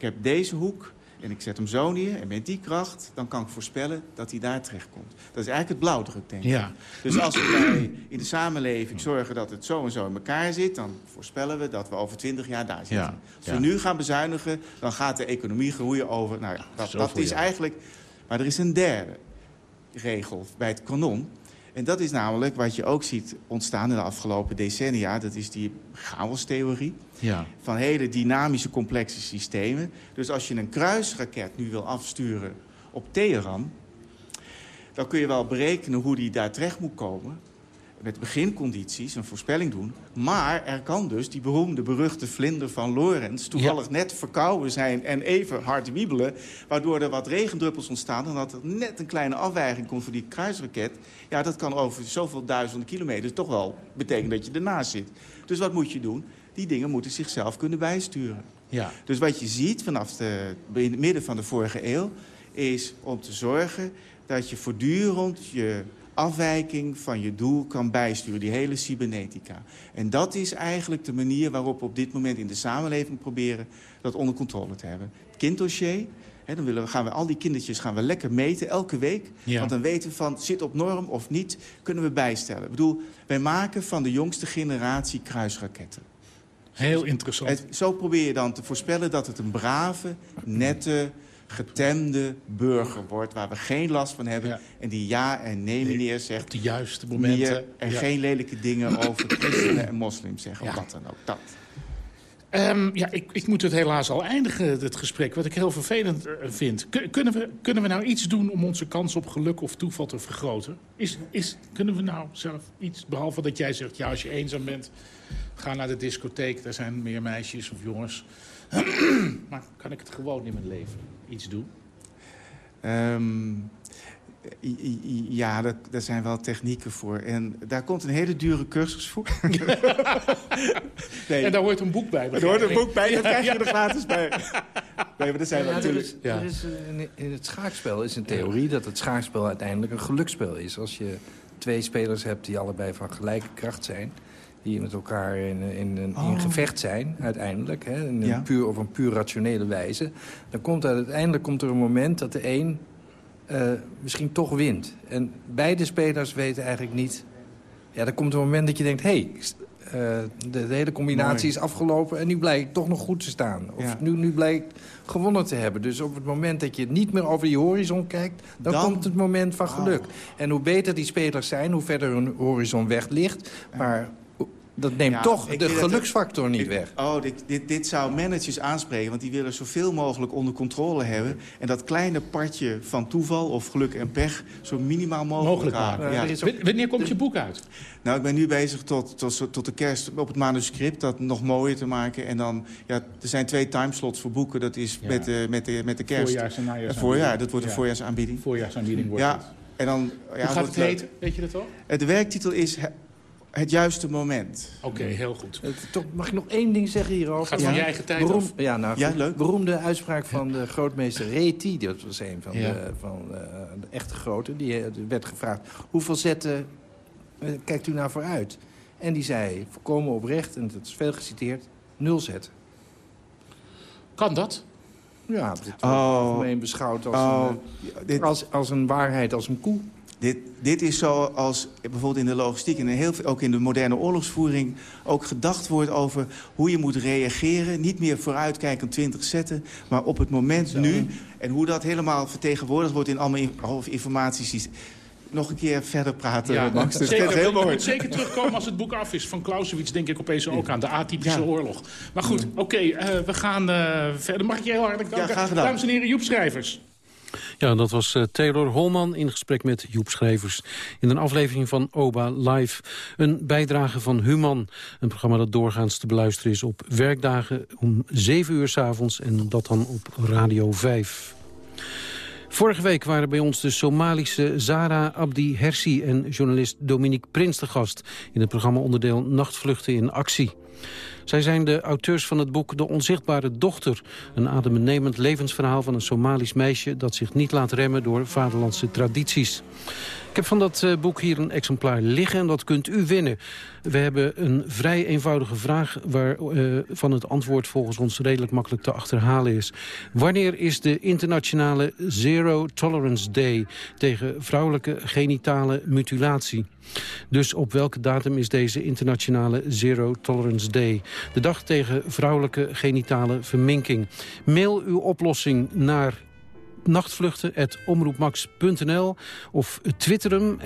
G: ik heb deze hoek en ik zet hem zo neer... en met die kracht, dan kan ik voorspellen dat hij daar terechtkomt. Dat is eigenlijk het blauwdruk, denk ik.
H: Ja.
G: Dus als we in de samenleving zorgen dat het zo en zo in elkaar zit... dan voorspellen we dat we over twintig jaar daar zitten.
H: Ja,
G: Als we
H: ja.
G: nu gaan bezuinigen, dan gaat de economie groeien over... Nou, ja, dat, dat is eigenlijk... Maar er is een derde regel bij het kanon. En dat is namelijk wat je ook ziet ontstaan in de afgelopen decennia. Dat is die chaostheorie
H: Ja.
G: van hele dynamische, complexe systemen. Dus als je een kruisraket nu wil afsturen op Teheran... dan kun je wel berekenen hoe die daar terecht moet komen... met begincondities, een voorspelling doen. Maar er kan dus die beroemde, beruchte vlinder van Lorentz... toevallig net verkouden zijn en even hard wiebelen... waardoor er wat regendruppels ontstaan... en dat er net een kleine afwijking komt voor die kruisraket... ja, dat kan over zoveel duizenden kilometers toch wel betekenen dat je ernaast zit. Dus wat moet je doen? Die dingen moeten zichzelf kunnen bijsturen.
H: Ja.
G: Dus wat je ziet vanaf de, in het midden van de vorige eeuw... is om te zorgen dat je voortdurend je afwijking van je doel kan bijsturen. Die hele cybernetica. En dat is eigenlijk de manier waarop we op dit moment in de samenleving proberen... dat onder controle te hebben. Het kinddossier... Hè, dan willen we, gaan we al die kindertjes gaan we lekker meten, elke week.
H: Ja.
G: Want dan weten we van, zit op norm of niet, kunnen we bijstellen. Ik bedoel, wij maken van de jongste generatie kruisraketten.
H: Heel interessant.
G: Het, zo probeer je dan te voorspellen dat het een brave, nette, getemde burger wordt... waar we geen last van hebben
H: Ja.
G: en die ja en nee, meneer zegt...
H: Op de juiste momenten.
G: en
H: Ja.
G: geen lelijke dingen over christenen en moslims zeggen. Of wat dan ook. Dat.
H: Ehm, ja, ik, ik moet het helaas al eindigen, het gesprek. Wat ik heel vervelend eh, vind. Kun- kunnen, we, kunnen we nou iets doen om onze kans op geluk of toeval te vergroten? Is, is, kunnen we nou zelf iets, behalve dat jij zegt... ja, als je eenzaam bent, ga naar de discotheek. Daar zijn meer meisjes of jongens. maar kan ik het gewoon in mijn leven iets doen?
G: I- ja, dat, daar zijn wel technieken voor. En daar komt een hele dure cursus voor. nee,
H: En daar hoort een boek bij.
G: er hoort een boek bij, dat
H: Ja,
G: krijg je er gratis bij. Nee, maar er zijn
F: Ja, er
G: natuurlijk...
F: is,
H: Ja.
F: er is een- in het schaakspel is een theorie dat het schaakspel uiteindelijk een geluksspel is. Als je twee spelers hebt die allebei van gelijke kracht zijn... die met elkaar in, in, in,
G: Oh.
F: in gevecht zijn uiteindelijk... Hè, in een
G: Ja.
F: puur, op een puur rationele wijze... dan komt er uiteindelijk komt er een moment dat de een eh, misschien toch wint. En beide spelers weten eigenlijk niet... Ja, er komt een moment dat je denkt... hé, hey, eh, de, de hele combinatie
G: Mooi.
F: is afgelopen... en nu blijkt ik toch nog goed te staan. Of
G: Ja.
F: nu, nu blijkt gewonnen te hebben. Dus op het moment dat je niet meer over die horizon kijkt... dan,
G: Dan-
F: komt het moment van geluk.
G: Oh.
F: En hoe beter die spelers zijn, hoe verder hun horizon weg ligt... maar dat neemt
G: Ja,
F: toch de
G: dat
F: geluksfactor niet
G: Ik-
F: weg.
G: Oh, dit, dit, dit zou managers aanspreken, want die willen zoveel mogelijk onder controle hebben. En dat kleine partje van toeval of geluk en pech zo minimaal mogelijk,
H: Mogelijk
G: houden.
H: maken.
G: Ja.
F: Er
H: Wanneer komt je boek uit?
G: Nou, ik ben nu bezig tot, tot, tot de kerst op het manuscript, dat nog mooier te maken. En dan, ja, er zijn twee timeslots voor boeken, dat is
H: Ja.
G: met, de, met, de, met de kerst.
H: Voorjaars- en najaarsaanbieding.
G: voorjaar, dat wordt een
H: Ja.
G: voorjaarsaanbieding.
H: Voorjaarsaanbieding wordt
G: Ja,
H: het.
G: en dan... Ja,
H: Hoe gaat het heten? Weet je dat al?
G: Eh, De werktitel is Het- Juiste Moment.
H: Oké, heel goed.
F: Eh, toch, mag ik nog één ding zeggen hierover?
H: Gaat van je eigen tijd
F: Beroem-
H: af.
F: Ja, nou,
G: Ja, leuk.
F: Beroemde uitspraak van de grootmeester Reti. Dat was een van,
H: Ja.
F: de, van eh, de echte grote. Die eh, werd gevraagd, hoeveel zetten kijkt u nou vooruit? En die zei, volkomen oprecht, en dat is veel geciteerd, nul zetten.
H: Kan dat?
F: Ja, dit wordt
G: Oh.
F: algemeen beschouwd als,
G: Oh,
F: een, als een waarheid, als een koe.
G: Dit, dit is zoals bijvoorbeeld in de logistiek en in heel ook in de moderne oorlogsvoering... ook gedacht wordt over hoe je moet reageren. Niet meer vooruitkijkend 20 zetten, maar op het moment nu. En hoe dat helemaal vertegenwoordigd wordt in allemaal in, informatiesystemen. Nog een keer verder praten, Max. Dus
H: zeker,
G: dat is heel mooi.
H: moet zeker terugkomen als het boek af is. Van Clausewitz denk ik opeens ook aan, de atypische
G: Ja.
H: oorlog. Maar goed, oké, eh, we gaan eh, verder. Mag ik je heel hartelijk danken.
G: Ja, graag gedaan.
H: Dames en heren, Joep Schrijvers.
C: Ja, dat was eh, Taylor Holman in gesprek met Joep Schrijvers... in een aflevering van OBA Live. Een bijdrage van Human. Een programma dat doorgaans te beluisteren is op werkdagen... om 7 uur s'avonds en dat dan op Radio 5. Vorige week waren bij ons de Somalische Zara Abdi Hersi... en journalist Dominique Prins te gast... in het programma onderdeel Nachtvluchten in Actie. Zij zijn de auteurs van het boek De Onzichtbare Dochter. Een adembenemend levensverhaal van een Somalisch meisje... dat zich niet laat remmen door vaderlandse tradities. Ik heb van dat eh, boek hier een exemplaar liggen en dat kunt u winnen. We hebben een vrij eenvoudige vraag waarvan uh, van het antwoord volgens ons redelijk makkelijk te achterhalen is. Wanneer is de internationale Zero Tolerance Day tegen vrouwelijke genitale mutilatie? Dus op welke datum is deze internationale Zero Tolerance Day? De dag tegen vrouwelijke genitale verminking. Mail uw oplossing naar nachtvluchten.omroepmax.nl of twitter hem